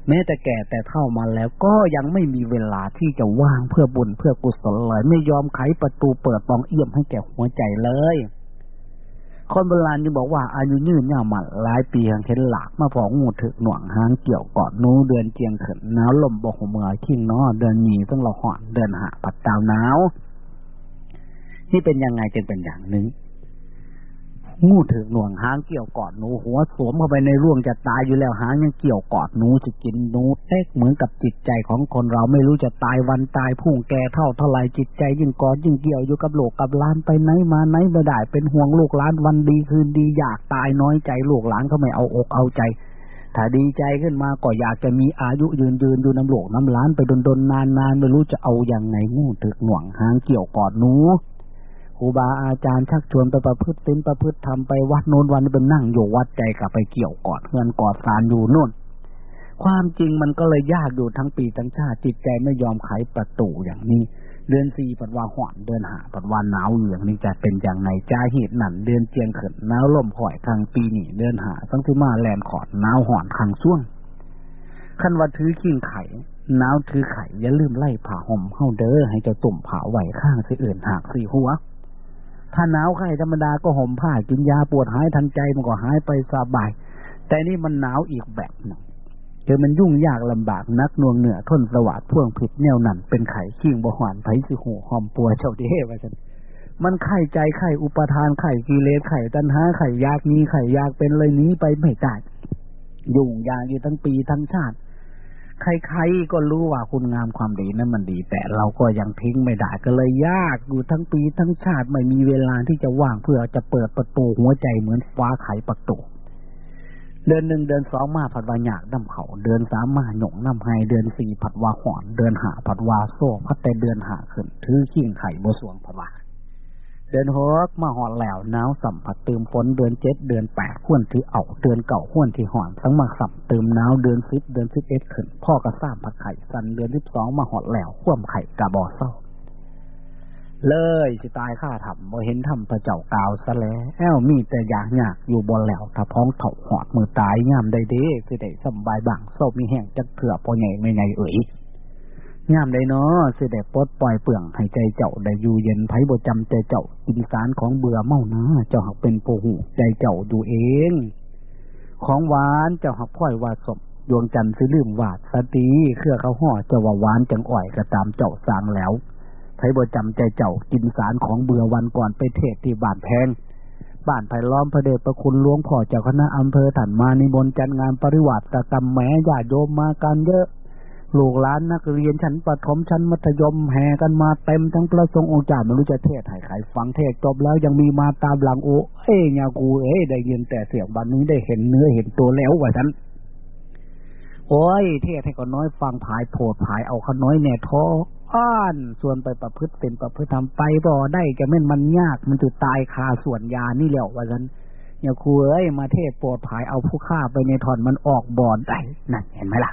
แม้แต่แก่แต่เท่ามาแล้วก็ยังไม่มีเวลาที่จะว่างเพื่อบุญเพื่อกุศลเลยไม่ยอมไขประตูเปิดตองเอี่ยมให้แก่หัวใจเลยคนโบราณยังบอกว่าอายุยืนยาวมันหลายปีเห็นหลากมาพองงูถึกหน่วงหางเกี่ยวกอดนู้เดือนเจียงขึ้นหนาวลมบกหัวเมือขิงนอเดือนหนีต้องเราหอนเดือนหาปัดดาวหนาว นี่เป็นยังไงจึงเป็นอย่างหนึ่งงูถือหน่วงหางเกี่ยวกอดหนู หัวสวมเข้าไปในร่วงจะตายอยู่แล้วหางยังเกี่ยวกอดหนูจะกินหนูเล็กเหมือนกับจิตใจของคนเราไม่รู้จะตายวันตายพุ่งแก่เท่าเท่าไรจิตใจยิ่งกอดยิ่งเกี่ยวอยู่กับโลกกับล้านไปไหนมาไหนไม่ได้เป็นห่วงลูกหลานวันดีคืนดีอยากตายน้อยใจลูกหลานเขาไม่เอาอกเอาใจ ถ้าดีใจขึ้นมาก็อยากจะมีอายุยืนยืนอยู่น้ำหลวงน้ำล้านไปดนดนนานนานไม่รู้จะเอาอย่างไงงูถึกหน่วงหางเกี่ยวกอดหนู รูบาอาจารย์ชักชวนไปประพฤติตินประพฤติทำไปวัดโน้นวันนี้เป็นนั่งอยู่วัดใจกลับไปเกี่ยวกอดเงินกอดสารอยู่นู่น ความจริงมันก็เลยยากอยู่ทั้งปีทั้งชาติ จิตใจไม่ยอมไขประตูอย่างนี้ เดือนสี่ปัดว่าหอนเดือนหาปัดวาหนาวเหลืองนี่จะเป็นอย่างไรจ้าเหตุหนั่นเดือนเจียงเขินหนาวลมหอยทางปีนี่เดือนหาตั้งที่มาแลนขอดหนาวหอนทางช่วงขั้นว่าถือขิงไข่หนาวถือไข่อย่าลืมไล่ผ่าห่มเข้าเด้อให้เจ้าตุ่มผ่าไหวข้างสิอื่นหากสี่หัว ถ้าหนาวไข่ธรรมดาก็ห่มผ้ากินยาปวดหายทันใจมันก็หายไปสบาย แต่นี่มันหนาวอีกแบบหนึ่งเจอมันยุ่งยากลำบากนักนวงเหนือทนสวัสดพ่วงผิดแนวนั่นเป็นไข่ขิ้งบหวานไผสิหูหอมปัวเฉาเด้ว่าฉันมันไข่ใจไข่อุปทานไข่กิเลสไข่ตัณหาไข่ยากมีไข่ยากเป็นเลยนี้ไปไม่ได้ยุ่งยากอยู่ทั้งปีทั้งชาติ ใครๆก็รู้ว่าคุณงามความดีนั้นมันดี แต่เราก็ยังทิ้งไม่ได้ก็เลยยากอยู่ทั้งปีทั้งชาติไม่มีเวลาที่จะว่างเพื่อจะเปิดประตูหัวใจเหมือนฟ้าไขประตูเดือนหนึ่งเดือนสองมาผัดวาหยากน้ำเขา เดือนสามมาหยงน้ำไฮเดือนสี่ผัดวาหอน เดือนหาผัดวาโซ่พัดแต่เดือนหาขึ้นถือขิ้งไข่บสวงผัดวา เดือนหกมาหอนแล้วหนาวสัมผัสเติมฝนเดือนเจ็ดเดือนแปดห้วนที่เอาเดือนเก่าห้วนที่หอนทั้งมาสัมเติมหนาวเดือนสิบเดือนสิบเอ็ดขึ้น พ่อกระซ้ำผัดไข่สันเดือนสิบสองมาหอนแล้วข่วมไข่กระบอเศร้า เลยสิตายข้าทำบ่เห็นทำพระเจ้ากาวซะแล้วแอวมีแต่อยากยากอยู่บนแล้วถ้าพ้องเถาหอดมือตายงามได้เด้สิได้สบายบังโซมีแห้งจักเถื่อพอใหญ่ไม่ไงเอ๋ย งามได้เนาะสิได้ปลดปล่อยเปลืองให้ใจเจ้าได้อยู่เย็นไผ่บ่จำใจเจ้ากินสารของเบื่อเมานะเจ้าหักเป็นโปหูใจเจ้าอยู่เอง ของหวานเจ้าหักพ่อยวาสมดวงจันทร์สิลืมวาดสตีเครือเขาห่อเจ้าว่าหวานจังอ่อยก็ตามเจ้าสางแล้วไผ่บ่จำใจเจ้ากินสารของเบื่อวันก่อนไปเทศที่บ้านแพงบ้านไผ่ล้อมพระเดชพระคุณหลวงพ่อเจ้าคณะอำเภอถันมานิมนต์จัดงานปริวัติกรรมแหมญาติโยมมากันเยอะ ลูกหลานนักเรียนชั้นประถมชั้นมัธยมแห่กันมาเต็มทั้งประสงค์องค์จ่าไม่รู้จะเทศให้ใครฟังเทศจบแล้วยังมีมาตามหลังโอ้เอ้ยยากูเอ้ยได้ยินแต่เสียงวันนี้ได้เห็นเนื้อเห็นตัวแล้วว่าฉันโอ้ยเทศให้ก็น้อยฟังผายโผดผายเอาขน้อยแน่ท้ออ้านส่วนไปประพฤติเป็นประพฤติทำไปบ่ได้จะแม่นมันยากมันจะตายคาส่วนยานี่และว่าฉันอย่าคุยเอ้ยมาเทศโปรดผายเอาผู้ฆ่าไปในถอนมันออกบ่อนได้นั่นเห็นไหมล่ะ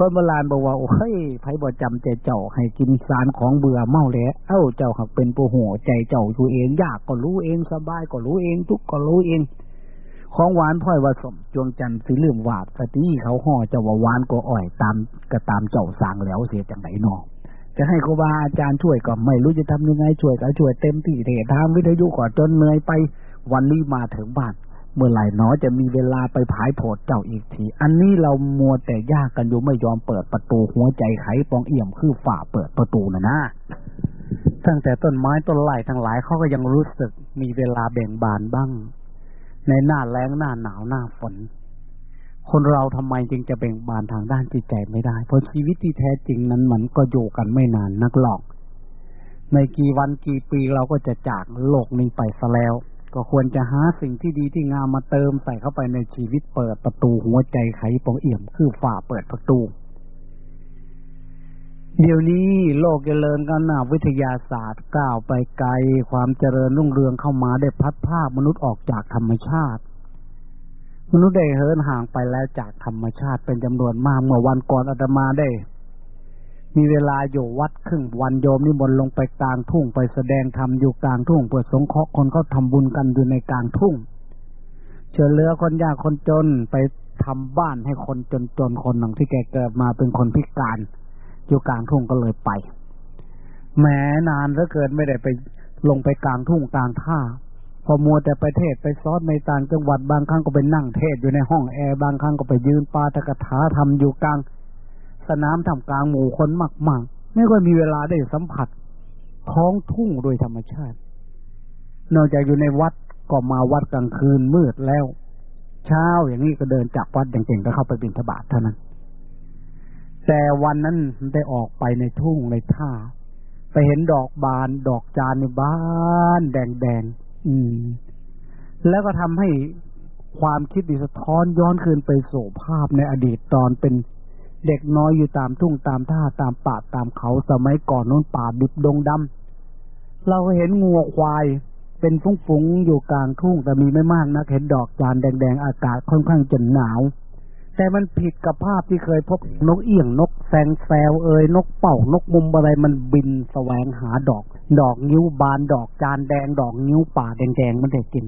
คนโบราณบอกว่าโอ้ยไผบ่จำใจเจ้าให้กินสารของเบื่อเมาแล้ว เอ้าเจ้าหักเป็นปูหัวใจเจ้าอยู่เองยากก็รู้เองสบายก็รู้เอง ทุกก็รู้เอง ของหวานพ่อยว่าสมจวงจันทร์สิลืมวาดสตีเขาห่อเจ้าว่าหวานก็อ่อยตามก็ตามเจ้าสางแล้วเสียจังไหนนอจะให้ครูบาอาจารย์ช่วยก็ไม่รู้จะทำยังไงช่วยก็ช่วยเต็มที่เททางวิทยุก่อนจนเหนื่อยไป วันนี้มาถึงบ้าน เมื่อไหร่หนอจะมีเวลาไปผายโผดเจ้าอีกที อันนี้เรามัวแต่ยากกันอยู่ไม่ยอมเปิดประตูหัวใจไขปองเอี่ยมคือฝ่าเปิดประตูนะนะตั้งแต่ต้นไม้ต้นไม้ทั้งหลายเขาก็ยังรู้สึกมีเวลาแบ่งบานบ้าง ในหน้าแล้งหน้าหนาวหน้าฝน คนเราทำไมจึงจะเบ่งบานทางด้านจิตใจไม่ได้ เพราะชีวิตที่แท้จริงนั้นมันก็อยู่กันไม่นานนักหรอก ในกี่วันกี่ปีเราก็จะจากโลกนี้ไปซะแล้ว ก็ควรจะหาสิ่งที่ดีที่งามมาเติมใส่เข้าไปในชีวิตเปิดประตูหัวใจไขปองเอี่ยม คือฝ่าเปิดประตู เดี๋ยวนี้โลกเจริญกันนะวิทยาศาสตร์ก้าวไปไกล ความเจริญรุ่งเรืองเข้ามาได้พัดภาพมนุษย์ออกจากธรรมชาติ มนุษย์ได้เหินห่างไปแล้วจากธรรมชาติเป็นจำนวนมากเมื่อวันก่อนอาตมาได้ มีเวลาอยู่วัดครึ่งวันโยมนิมนต์ลงไปกลางทุ่งไปแสดงธรรมอยู่กลางทุ่งเพื่อสงเคราะห์คนเขาทาบุญกันอยู่ในกลางทุ่งเชิญเลือคนยากคนจนไปทำบ้านให้คนจนจนคนหนึ่งที่แกเกิดมาเป็นคนพิการอยู่กลางทุ่งก็เลยไปแม้นานเหลือเกินไม่ได้ไปลงไปกลางทุ่งกลางท่า พอมัวแต่ไปเทศไปซอสในต่างจังหวัดบางครั้งก็ไปนั่งเทศอยู่ในห้องแอร์บางครั้งก็ไปยืนปาตกถาทำอยู่กลาง สนามทำกลางหมู่คนมากๆ ไม่ค่อยมีเวลาได้สัมผัสท้องทุ่งโดยธรรมชาติ นอกจากอยู่ในวัดก็มาวัดกลางคืนมืดแล้ว เช้าอย่างนี้ก็เดินจากวัดอย่างเก่งก็เข้าไปบิณฑบาตเท่านั้น แต่วันนั้นได้ออกไปในทุ่งในท่า ไปเห็นดอกบานดอกจานในบ้านแดงแดงอืม แล้วก็ทำให้ความคิดดิสะท้อนย้อนคืนไปโสภาพในอดีตตอนเป็น เด็กน้อยอยู่ตามทุ่งตามท่าตามป่าตามเขาสมัยก่อนนู้นป่าดิบดงดำเราเห็นงัวควายเป็นฟุ้งๆอยู่กลางทุ่งแต่มีไม่มากนักเห็นดอกจานแดงๆอากาศค่อนข้างจะหนาว แต่มันผิดกับภาพที่เคยพบนกเอี่ยงนกแซงแซวเอ่ยนกเป่านกมุมอะไรมันบินแสวงหาดอก ดอกนิ้วบานดอกจานแดงดอกนิ้วป่าแดงๆมันได้กิน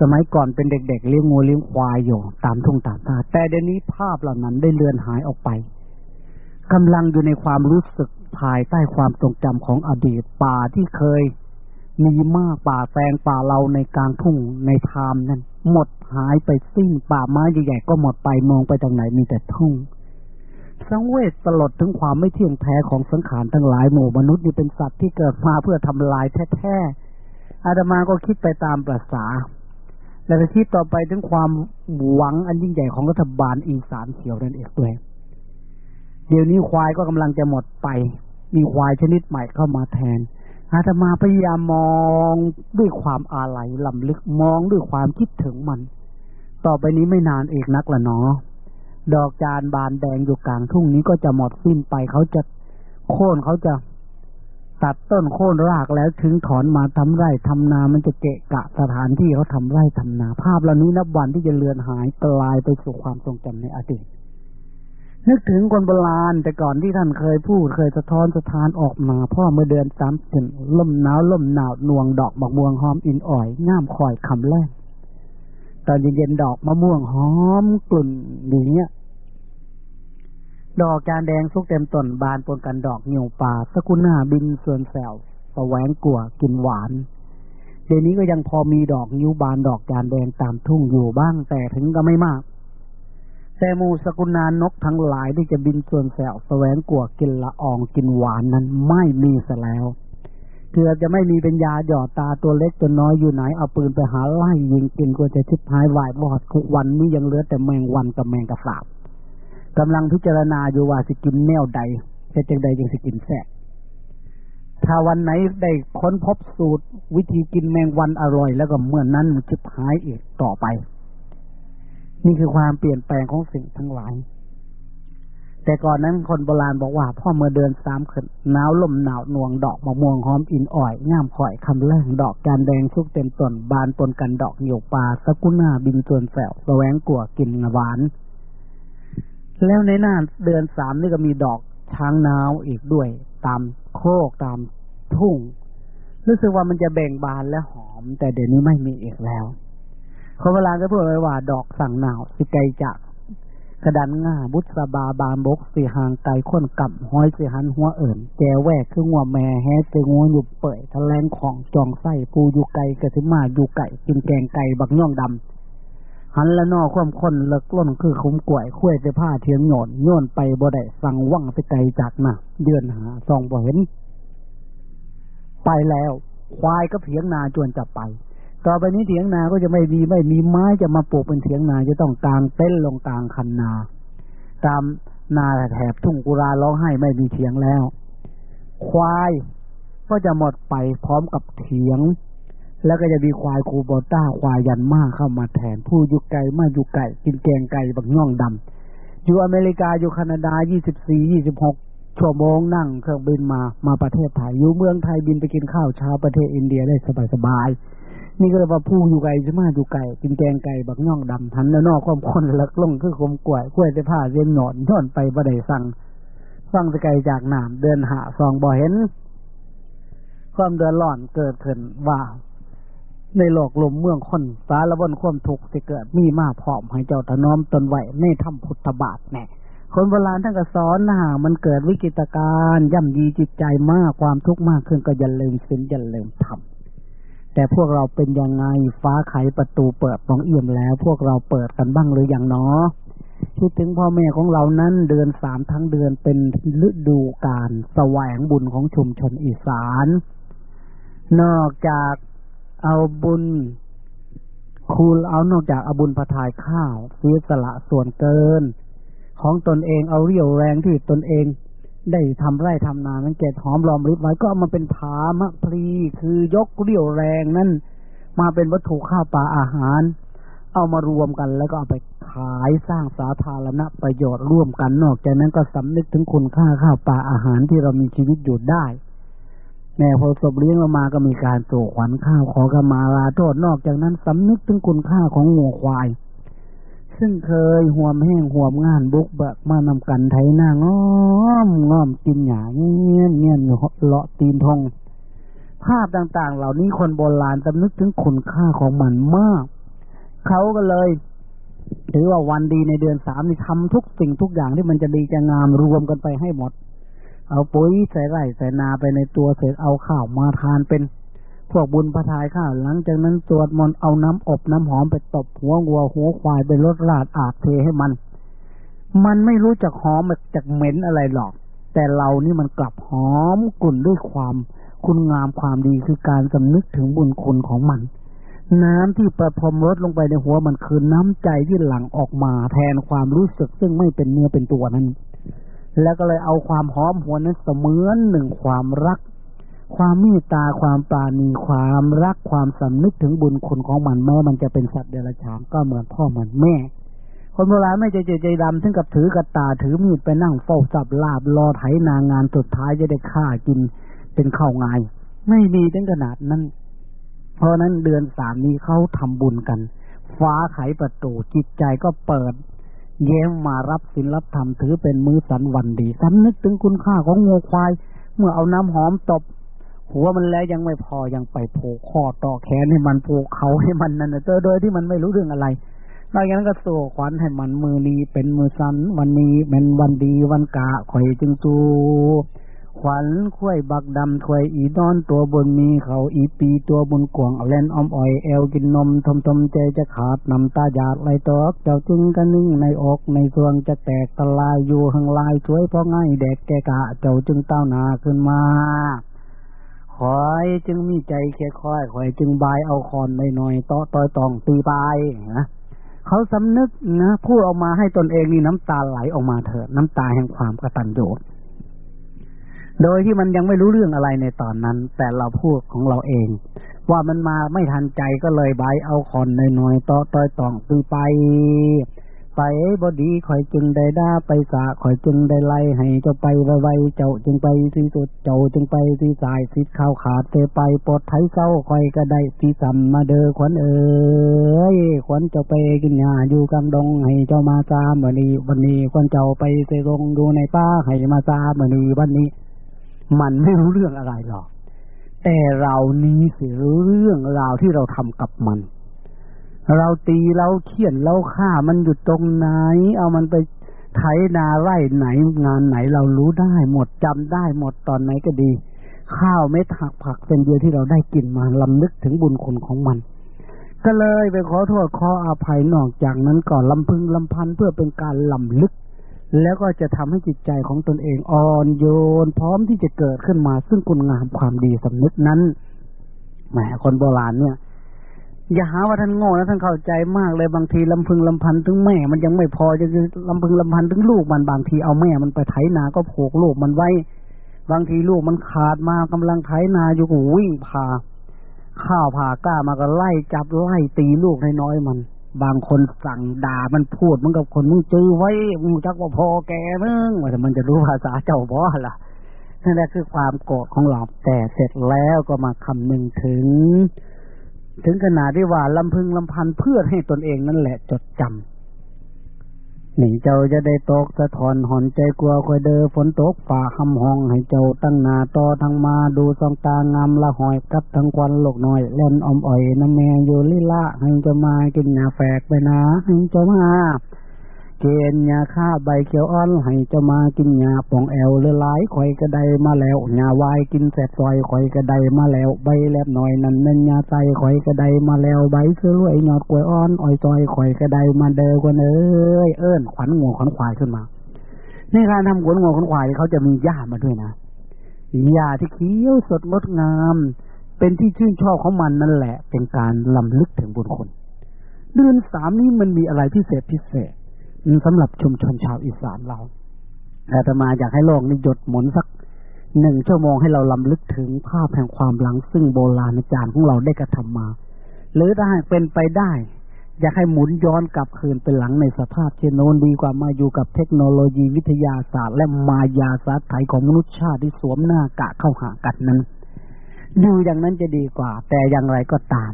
สมัยก่อนเป็นเด็กๆเลี้ยงงูเลี้ยงควายอยู่ ตามทุ่งตามท่าแต่เดี๋ยวนี้ภาพเหล่านั้นได้เลือนหายออกไปกำลังอยู่ในความรู้สึกภายใต้ความทรงจำของอดีตป่าที่เคย มีมากป่าแฟงป่าเราในกลางทุ่งในพามนั้น หมดหายไปสิ้นป่าไม้ใหญ่ๆก็หมดไปมองไปทางไหนมีแต่ทุ่งสังเวชตลดถึงความไม่เที่ยงแท้ของสังขารทั้งหลายหมู่มนุษย์นี่เป็นสัตว์ที่เกิดมาเพื่อทำลายแท้ๆอาดมาก็คิดไปตามประษา และก็คิดต่อไปถึงความหวังอันยิ่งใหญ่ของรัฐบาลอีสานเขียวนั่นเองด้วยเดี๋ยวนี้ควายก็กำลังจะหมดไป มีควายชนิดใหม่เข้ามาแทน อาตมาพยายามมองด้วยความอาลัยลำลึกมองด้วยความคิดถึงมัน ต่อไปนี้ไม่นานเอกนักละเนาะดอกจานบานแดงอยู่กลางทุ่งนี้ก็จะหมดสิ้นไปเขาจะโค่นเขาจะ ตัดต้นโค่นรากแล้วถึงถอนมาทำไร่ทำนา มันจะเกะกะสถานที่เขาทำไร่ทำนา ภาพเหล่านี้นับวันที่จะเลือนหายกลายไปสู่ความทรงจำในอดีตนึกถึงคนโบราณแต่ก่อนที่ท่านเคยพูดเคยสะท้อนสะท้านออกมาพ่อเมื่อเดือนสามสิบล่มหนาวล่มหนาวน่วงดอกบักม่วงหอมอินอ่อยง่ามคอยคำแรกตอนเย็นๆดอกมะม่วงหอมกลุ่นอย่างเงี้ย ดอกจานแดงซุกเต็มต้นบานปนกันดอกเหนียวป่าสกุลหน่าบินส่วนแสวสแสวงกัวกินหวาน เดี๋ยวนี้ก็ยังพอมีดอกนิ้วบานดอกจานแดงตามทุ่งอยู่บ้างแต่ถึงก็ไม่มาก แต่มูสกุลนานนกทั้งหลายที่จะบินส่วนแสวแสวงกัวกินละอองกินหวานนั้นไม่มีซะแล้วเกือบจะไม่มีเป็นยาหยอดตาตัวเล็กตัวน้อยอยู่ไหนเอาปืนไปหาไล่ยิงกินก็จะชิบหายวายวอดทุกวันนี้ยังเหลือแต่แมงวันกับแมงกระสาบ กำลังพิจารณาอยู่ว่าสิกินแนวใดจะจังใดยังสิกินแซ่ถ้าวันไหนได้ค้นพบสูตร วิธีกินแมงวันอร่อย แล้วก็เมื่อนนั้นมันชิบหายอีกต่อไป นี่คือความเปลี่ยนแปลงของสิ่งทั้งหลาย แต่ก่อนนั้นคนโบราณบอกว่า พ่อเมื่อเดือนสามขึ้นหนาวลมหนาวนวงดอกมะม่วงหอมอินอ่อยง่ามข่อยคำแรงดอกจานแดงชุกเต็มต้นบานปนกันดอกเหนียวปลาสกุน่าบินจวนแสวแสวงกัวกินหวาน แล้วในหน้าเดือนสามนี่ก็มีดอกช้างนาวอีกด้วย ตามโคกตามทุ่ง รู้สึกว่ามันจะเบ่งบานและหอม แต่เดี๋ยวนี้ไม่มีอีกแล้วคนโบราณก็พูดไว้ว่า ดอกสั่งหนาวสิไกจากกระดันง่าบุษบาบานบกสีหางไก่ข้นกับห้อยสีหันหัวเอิ่นแกแวกคือหัวแม่แฮเจงัวอยู่เปิดทะแลงของจองไส้ปูอยู่ไก่กระสิมาอยู่ไก่กินแกงไก่บักย่องดำ หันละนอความคนเลิกล้นคือคุ้มกล้วยคุ้ยเสื้อผ้าเทียงโยนโยนไปบ่ได้สั่งว่างสิไกจากน่ะ เดือนหาซองบ่เห็น ไปแล้ว ควายก็เพียงนาจวนจะไป ต่อไปนี้เถียงนาก็จะไม่มีไม่มีไม้จะมาปลูกเป็นเถียงนาจะต้องกางเต้นลงกลางคันนา ตามนาแถบทุ่งกุราร้องไห้ไม่มีเถียงแล้ว ควายก็จะหมดไปพร้อมกับเถียง แล้วก็จะมีควายคูโบต้าควายยันมาเข้ามาแทน ผู้อยุกไก่มาอยุกไก่ กินแกงไก่บักน่องดำอยู่อเมริกาอยู่แคนาดายี่สิบสี่ยี่สิบหกชั่วโมงนั่งเครื่องบินมามาประเทศไทย อยู่เมืองไทยบินไปกินข้าวเช้าประเทศอินเดียได้สบายๆนี่ก็เลยว่าผู้อยู่ไก่ใช่ไหมอยู่ไก่ กินแกงไก่บักย่องดำทันแล้วนอกความคนลักลงคือคมกล้วยกล้วยจะผ้าเย็นหนอนย้อนไปบ่ได้สั่งฟังสไกจากหนามเดินหาซองบ่เห็น ความเดือดร้อนเกิดขึ้นว่า ในโลกลมเมืองคนสารบนความทุกข์จะเกิดมีมาพร้อมให้เจ้าถนอมตนไหวในถ้ำพุทธบาทแน่คนโบราณท่านก็สอนนะมันเกิดวิกฤตการณ์ย่ำยีจิตใจมากความทุกข์มากขึ้นก็อย่าลืมศีลอย่าลืมธรรมแต่พวกเราเป็นยังไงฟ้าไขประตูเปิดของเอี่ยมแล้ว พวกเราเปิดกันบ้างหรืออยังเนาะคิดถึงพ่อแม่ของเรานั้นเดือนสามทั้งเดือนเป็นฤดูการแสวงบุญของชุมชนอีสาน นอกจาก เอาบุญคูลเอานอกจากเอาบุญพระทายข้าวเสียสละส่วนเกิน ของตนเองเอาเรี่ยวแรงที่ตนเอง ได้ทำไร่ทำนานั้นเก็บหอมรอมริบไว้ก็เอามาเป็นผามะพรีคือยกเรี่ยวแรงนั่นมาเป็นวัตถุข้าวปลาอาหาร เอามารวมกันแล้วก็เอาไปขายสร้างสาธารณประโยชน์ร่วมกันนอกจากนั้นก็สำนึกถึงคุณค่าข้าวปลาอาหารที่เรามีชีวิตอยู่ได้ แม่พอศพเลี้ยงเรามาก็มีการโศกขวัญข้าวขอกมาลาโทษนอกจากนั้นสำนึกถึงคุณค่าของงัวควาย ซึ่งเคยห่วมแห้งห่วมงานบุกเบิกมานำกันไทยหน้างอมงอมกินหยาเงี้ยเงี้ยอยู่เลาะตีนทอง ภาพต่างๆ เหล่านี้คนโบราณสำนึกถึงคุณค่าของมันมาก เขาก็เลยถือว่าวันดีในเดือนสามนี่ทำทุกสิ่งทุกอย่างที่มันจะดีจะงามรวมกันไปให้หมด เอาปุ๋ยใส่ไร่ใส่นาไปในตัวเสร็จเอาข้าวมาทานเป็น พวกบุญพระทายข้าวหลังจากนั้นสวดมนต์เอาน้ำอบน้ำหอมไปตบหัววัวหัวควายไปรดราดอาบเทให้มัน มันไม่รู้จักหอมจากเหม็นอะไรหรอก แต่เรานี่มันกลับหอมกลุ่นด้วยความคุณงามความดีคือการสำนึกถึงบุญคุณของมัน น้ำที่ประพรมรดลงไปในหัวมันคือน้ำใจที่หลั่งออกมาแทนความรู้สึกซึ่งไม่เป็นเนื้อเป็นตัวนั้น แล้วก็เลยเอาความหอมหัวนั้นเสมือนหนึ่งความรัก ความเมตตาความปราณีความรักความสำนึกถึงบุญคุณของมันแม้มันจะเป็นสัตว์เดรัจฉานก็เหมือนพ่อเหมือนแม่ คนโบราณไม่ใจใจใจดำถึงกับถือกระตาถือมีดไปนั่งเฝ้าสับลาบรอไถนางงานสุดท้ายจะได้ฆ่ากินเป็นข้าวงาย ไม่มีถึงขนาดนั้น เพราะนั้นเดือนสามนี้เขาทำบุญกัน ฟ้าไขประตูจิตใจก็เปิด เย้มมารับศีลรับธรรมถือเป็นมือสันวันดีสำนึกถึงคุณค่าของงูควาย เมื่อเอาน้ำหอมตบ หัวมันแล้วยังไม่พอยังไปผูกคอต่อแขนให้มันผูกเขาให้มันนั่นเจอโดยที่มันไม่รู้เรื่องอะไรนอกจากนั้นก็โซ่ขวัญให้มันมือนี้เป็นมือสันวันนี้เป็นวันดีวันกะข่อยจึงจู ขวัญคุ้ยบักดำถวยอีดอนตัวบนมีเขาอีปีตัวบนกวงเอาเล่นอมอ่อยเอวกินนมทมทมใจจะขาดนำตาหยาดไหลตอกเจ้าจึงกันนิ่งในอกในสวงจะแตกตะลายอยู่หังลายช่วยเพราะง่ายแดกแกกะเจ้าจึงเต้านาขึ้นมาคอยจึงมีใจแค่คอยคอยจึงบายเอาคอนหน่อยต่อต่อยตองตีไปนะเขาสำนึกนะพูดออกมาให้ตนเองนี่น้ำตาไหลออกมาเถิดน้ำตาแห่งความกระตัญญู โดยที่มันยังไม่รู้เรื่องอะไรในตอนนั้น แต่เราพูดของเราเอง ว่ามันมาไม่ทันใจก็เลยบายเอาคอนน้อยๆต่อต่อยตองตีไป ไปบดีคอยจึงได้ด่าไปสะคอยจึงได้ไล่ให้เจ้าไปไวๆเจ้าจึงไปที่สุดเจ้าจึงไปที่สายสิข้าวขาดเตไปปลดไทยเศร้าคอยก็ได้ที่สัมมาเดอขวัญเอ๋ยขวัญเจ้าไปกินหญ้าอยู่กำดงให้เจ้ามาซาเมื่อนี้วันนี้ขวัญเจ้าไปเสกงอยู่ในป้าให้มาซาเมื่อนี้วันนี้ มันไม่รู้เรื่องอะไรหรอก แต่เรานี้สิรู้เรื่องราวที่เราทำกับมัน เราตีเราเขี่ยนเราฆ่ามันอยู่ตรงไหน เอามันไปไถนาไร่ไหนงานไหนเรารู้ได้หมดจำได้หมดตอนไหนก็ดี ข้าวเม็ดผักผักเป็นเดียวที่เราได้กินมาลำนึกถึงบุญคุณของมัน ก็เลยไปขอโทษขออภัยนอกจากนั้นก่อนลำพึงลำพันเพื่อเป็นการลำลึก แล้วก็จะทำให้จิตใจของตนเองอ่อนโยน พร้อมที่จะเกิดขึ้นมา ซึ่งคุณงามความดีสำนึกนั้นแหมคนโบราณเนี่ย อย่าหาว่าท่านโง่นะท่านเข้าใจมากเลยบางทีลำพึงลำพันถึงแม่ มันยังไม่พอจะลำพึงลำพันถึงลูกมันบางทีเอาแม่มันไปไถนาก็โผกลูกมันไว้ บางทีลูกมันขาดมากำลังไถนาอยู่ก็วิ่งพาข้าวผ่าก้ามาก็ไล่จับไล่ตีลูกน้อยๆมัน บางคนสั่งด่ามันพูดมันกับคนมึงจื้อไว้มึงจักว่าพอแกมึงว่าแต่มันจะรู้ภาษาเจ้าบ่ล่ะนั่นแหละคือความโกรธของเราแต่เสร็จแล้วก็มาคำนึงถึง ถึงขนาดที่ว่าลำพึงลำพันเพื่อให้ตนเองนั่นแหละจดจำ หนีเจ้าจะได้ตกสะทอนหอนใจกลัวคอยเดอฝนตกฝ่าคำห้องให้เจ้าตั้งหนาต่อทางมาดูสองตางามละหอยกับทั้งควันหลกหน่อยเล่นอมอ่อยน้ำแม่อยู่ลิละให้เจ้ามากินยาแฝกไปนะให้เจ้ามา เกณฑ์ยาฆ่าใบเขียวอ่อนให้เจ้ามากินยาปองแอวเลือหลายข่อยกระไดมาแล้วยาวายกินแสดซอยข่อยกระไดมาแล้วใบแลบหน่อยนั่นเน้นยาใส่ข่อยกระไดมาแล้วใบเสื้อรวยหยอดกล้วยอ่อนอ้อยซอยข่อยกระไดมาเด้อคนเอ้ยเอิ้นขวัญงัวขวัญควายขึ้นมา ในการทำขวัญงัวขวัญควายเขาจะมีหญ้ามาด้วยนะหญ้าที่เขียวสดงดงาม เป็นที่ชื่นชอบของมันนั่นแหละ เป็นการลำลึกถึงบุญคุณเดือนสามนี้มันมีอะไรพิเศษพิเศษ สำหรับชุมชนชาวอีสานเราอาตมาอยากให้โลกนี้หยดหมุนสักหนึ่งชั่วโมงให้เราลำลึกถึงภาพแห่งความหลัง ซึ่งโบราณอาจารย์ของเราได้กระทำมา หรือถ้าหากเป็นไปได้ อยากให้หมุนย้อนกลับคืนไปหลังในสภาพเช่นโน้นดีกว่ามาอยู่กับเทคโนโลยีวิทยาศาสตร์ และมายาศาสตร์ไทยของมนุษยชาติที่สวมหน้ากะเข้าหากันนั้น อยู่อย่างนั้นจะดีกว่า แต่อย่างไรก็ตาม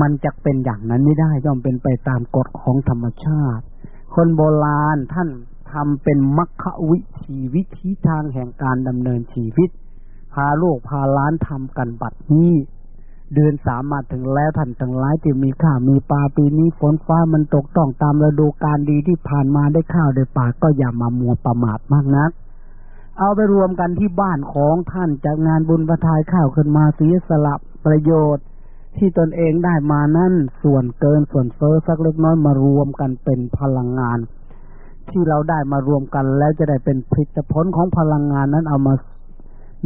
มันจะเป็นอย่างนั้นไม่ได้ย่อมเป็นไปตามกฎของธรรมชาติ คนโบราณท่านทำเป็นมัคควิธีวิธีทางแห่งการดำเนินชีวิต พาลูกพาล้านทำกันบัดนี้ เดือนสามมาถึงแล้วท่านทั้งหลายที่มีข้าวมีปลาปีนี้ฝนฟ้ามันตกต้องตามฤดูกาลดีที่ผ่านมาได้ข้าวได้ปลาก็อย่ามามัวประมาทมากนักเอาไปรวมกันที่บ้านของท่านจากงานบุญประทายข้าวขึ้นมาเสียสละประโยชน์ ที่ตนเองได้มานั่นส่วนเกินส่วนเฟอ้อสักเล็กน้อยมารวมกันเป็นพลังงาน ที่เราได้มารวมกันแล้วจะได้เป็นผลิตผลของพลังงานนั้นเอามา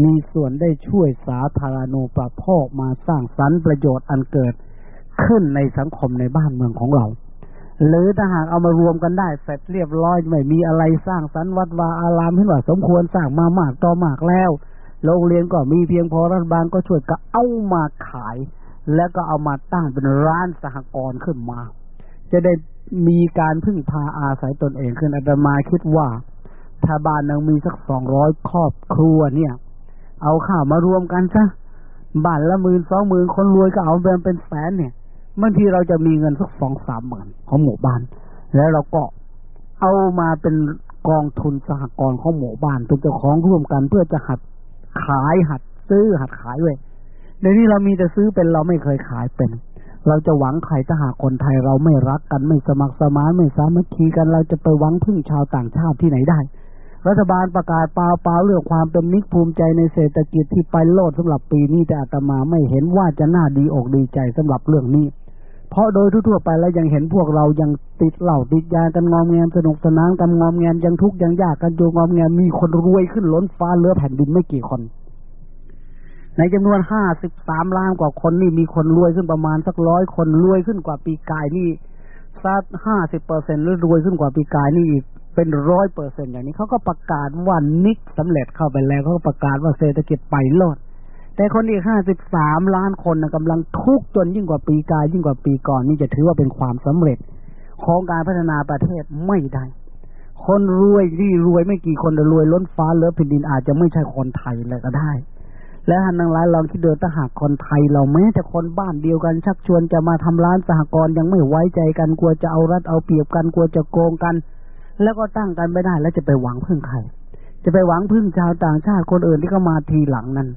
มีส่วนได้ช่วยสาธารณูปโภคมาสร้างสรรค์ประโยชน์อันเกิดขึ้นในสังคมในบ้านเมืองของเรา หรือถ้าหากเอามารวมกันได้เสร็จเรียบร้อยไม่มีอะไรสร้างสรรค์วัดวาอารามเห็นว่าสมควรสร้างมามากต่อมากแล้ว โรงเรียนก็มีเพียงพอรัฐบาลก็ช่วยก็เอามาขาย แล้วก็เอามาตั้งเป็นร้านสหกรณ์ขึ้นมา จะได้มีการพึ่งพาอาศัยตนเองขึ้นอาตมาคิดว่าถ้าบ้านนึงมีสักสองร้อยครอบครัวเนี่ย เอาข้าวมารวมกันซะบ้านละหมื่นสองหมื่นคนรวยก็เอาแบนเป็นแสนเนี่ยบางทีเราจะมีเงินสักสองสามหมื่นของหมู่บ้าน แล้วเราก็เอามาเป็นกองทุนสหกรณ์ของหมู่บ้านทุกเจ้าของร่วมกันเพื่อจะหัดขายหัดซื้อหัดขายเว้ย ในนี้เรามีแต่ซื้อเป็นเราไม่เคยขายเป็น เราจะหวังใครถ้าหากคนไทยเราไม่รักกันไม่สมัครสมานไม่สามัคคีกันเราจะไปหวังพึ่งชาวต่างชาติที่ไหนได้ รัฐบาลประกาศเปล่าเปล่าเรื่องความเป็นมิตรภูมิใจในเศรษฐกิจที่ไปโลดสำหรับปีนี้แต่อาตมาไม่เห็นว่าจะน่าดีอกดีใจสำหรับเรื่องนี้ เพราะโดยทั่วไปแล้วยังเห็นพวกเรายังติดเหล่าติดยากันงอมแงมสนุกสนานกันงอมแงมยังทุกข์ยังยากกันโยงอมแงมมีคนรวยขึ้นล้นฟ้าเลือแผ่นดินไม่กี่คน ในจำนวนห้าสิบสามล้านกว่าคนนี่มีคนรวยขึ้นประมาณสักร้อยคนรวยขึ้นกว่าปีกายนี่สักห้าสิบเปอร์เซ็นต์หรือรวยขึ้นกว่าปีกายนี่อีกเป็นร้อยเปอร์เซ็นอย่างนี้เขาก็ประกาศว่านิกสำเร็จเข้าไปแล้วเขาก็ประกาศว่าเศรษฐกิจไปรอดแต่คนอีกห้าสิบสามล้านคนนะกำลังทุกข์จนยิ่งกว่าปีกาย ยิ่งกว่าปีก่อน นี่จะถือว่าเป็นความสำเร็จ ของการพัฒนาประเทศไม่ได้ คนรวยที่รวยไม่กี่คนแต่รวยล้นฟ้าเลือแผ่นดินอาจจะไม่ใช่คนไทยเลยก็ได้ และหันนังร้ายลองคิดดูถ้าหากคนไทยเราแม้แต่คนบ้านเดียวกันชักชวนจะมาทำร้านสหกรณ์ยังไม่ไว้ใจกันกลัวจะเอารัดเอาเปรียบกันกลัวจะโกงกัน แล้วก็ตั้งกันไม่ได้ แล้วจะไปหวังพึ่งใครจะไปหวังพึ่งชาวต่างชาติคนอื่นที่เข้ามาทีหลังนั้น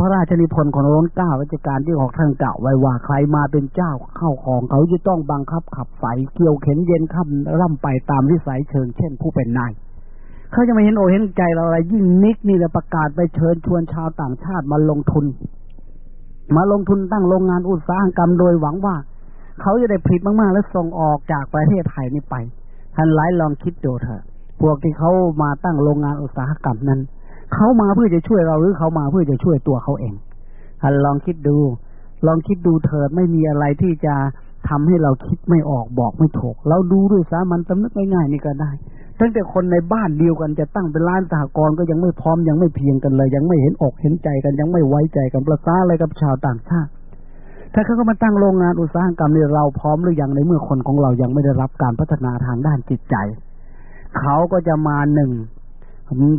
พระราชนิพนธ์ของร้นเก้าราชการที่ออกท่านกล่าวไว้ว่าใครมาเป็นเจ้าเข้าของเขาจะต้องบังคับขับใสเกี่ยวเข็นเย็นค่ำร่ำไปตามวิสัยเชิงเช่นผู้เป็นนาย เขาจะไม่เห็นโอเห็นใจเราอะไร ยิ่งนิกนี่แหละประกาศไปเชิญชวนชาวต่างชาติมาลงทุน มาลงทุนตั้งโรงงานอุตสาหกรรมโดยหวังว่า เขาจะได้ผลิตมากๆ และส่งออกจากประเทศไทยนี่ไป ท่านหลายลองคิดดูเถอะ พวกที่เขามาตั้งโรงงานอุตสาหกรรมนั้น เขามาเพื่อจะช่วยเราหรือเขามาเพื่อจะช่วยตัวเขาเองท่านลองคิดดู ลองคิดดูเถิดไม่มีอะไรที่จะทำให้เราคิดไม่ออกบอกไม่ถูก เราดูด้วยสามันตำนึกง่ายๆนี่ก็ได้ ตั้งแต่คนในบ้านเดียวกันจะตั้งเป็นร้านสหกรณ์ก็ยังไม่พร้อมยังไม่เพียงกันเลย ยังไม่เห็นอกเห็นใจกันยังไม่ไว้ใจกันประสาอะไรกับชาวต่างชาติ ถ้าเขาก็มาตั้งโรงงานอุตสาหกรรมนี่เราพร้อมหรือยังในเมื่อคนของเรายังไม่ได้รับการพัฒนาทางด้านจิตใจ เขาก็จะมาหนึ่ง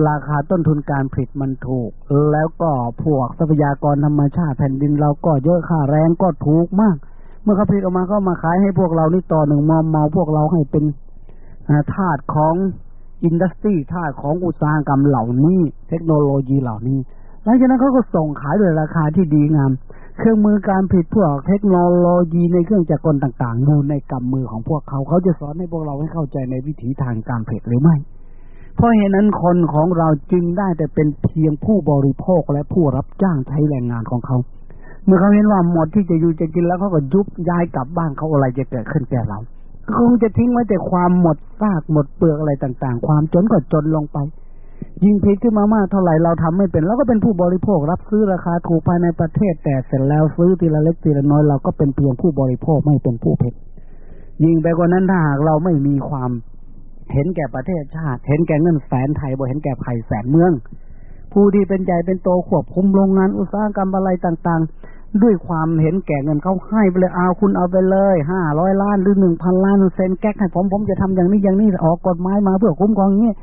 ราคาต้นทุนการผลิตมันถูก แล้วก็พวกทรัพยากรธรรมชาติแผ่นดินเราก็เยอะค่าแรงก็ถูกมาก เมื่อเขาผลิตออกมาก็มาขายให้พวกเรานี่ต่อหนึ่งมอมเมาพวกเราให้เป็น ธาตุของอินดัสทรีธาตุของอุตสาหกรรมเหล่านี้ เทคโนโลยีเหล่านี้หลังจากนั้นเขาก็ส่งขายโดยราคาที่ดีงาม เครื่องมือการผลิตพวกเทคโนโลยีในเครื่องจักรกลต่างๆอยู่ในกำมือของพวกเขา เขาจะสอนให้พวกเราให้เข้าใจในวิถีทางการผลิตหรือไม่ เพราะเหตุนั้นคนของเราจึงได้แต่เป็นเพียงผู้บริโภคและผู้รับจ้างใช้แรงงานของเขา เมื่อเขาเห็นว่าหมดที่จะอยู่จะกินแล้วเขาก็ยุบย้ายกลับบ้านเขาอะไรจะเกิดขึ้นแก่เรา คงจะทิ้งไว้แต่ความหมดซากหมดเปลือกอะไรต่าง ๆ ความจนก็จนลงไป ยิ่งผิดขึ้นมามากเท่าไหร่เราทำไม่เป็นเราก็เป็นผู้บริโภครับซื้อราคาถูกภายในประเทศ แต่เสร็จแล้วซื้อทีละเล็กทีละน้อยเราก็เป็นเพียงผู้บริโภคไม่เป็นผู้ผิดยิ่งไปกว่านั้นถ้าหากเราไม่มีความเห็นแก่ประเทศชาติ เห็นแก่เงินแสนไทยบ่เห็นแก่ไผ่แสนเมือง ผู้ที่เป็นใหญ่เป็นโตควบคุมโรงงานอุตสาหกรรมอะไรต่าง ๆ ด้วยความเห็นแก่เงินเขาให้ไปเลยเอาคุณเอาไปเลยห้าร้อยล้านหรือหนึ่งพันล้านเซ็นแก๊กให้ผมผมจะทำอย่างนี้อย่างนี้ออกกฎหมายมาเพื่อคุ้มครองอย่างนี้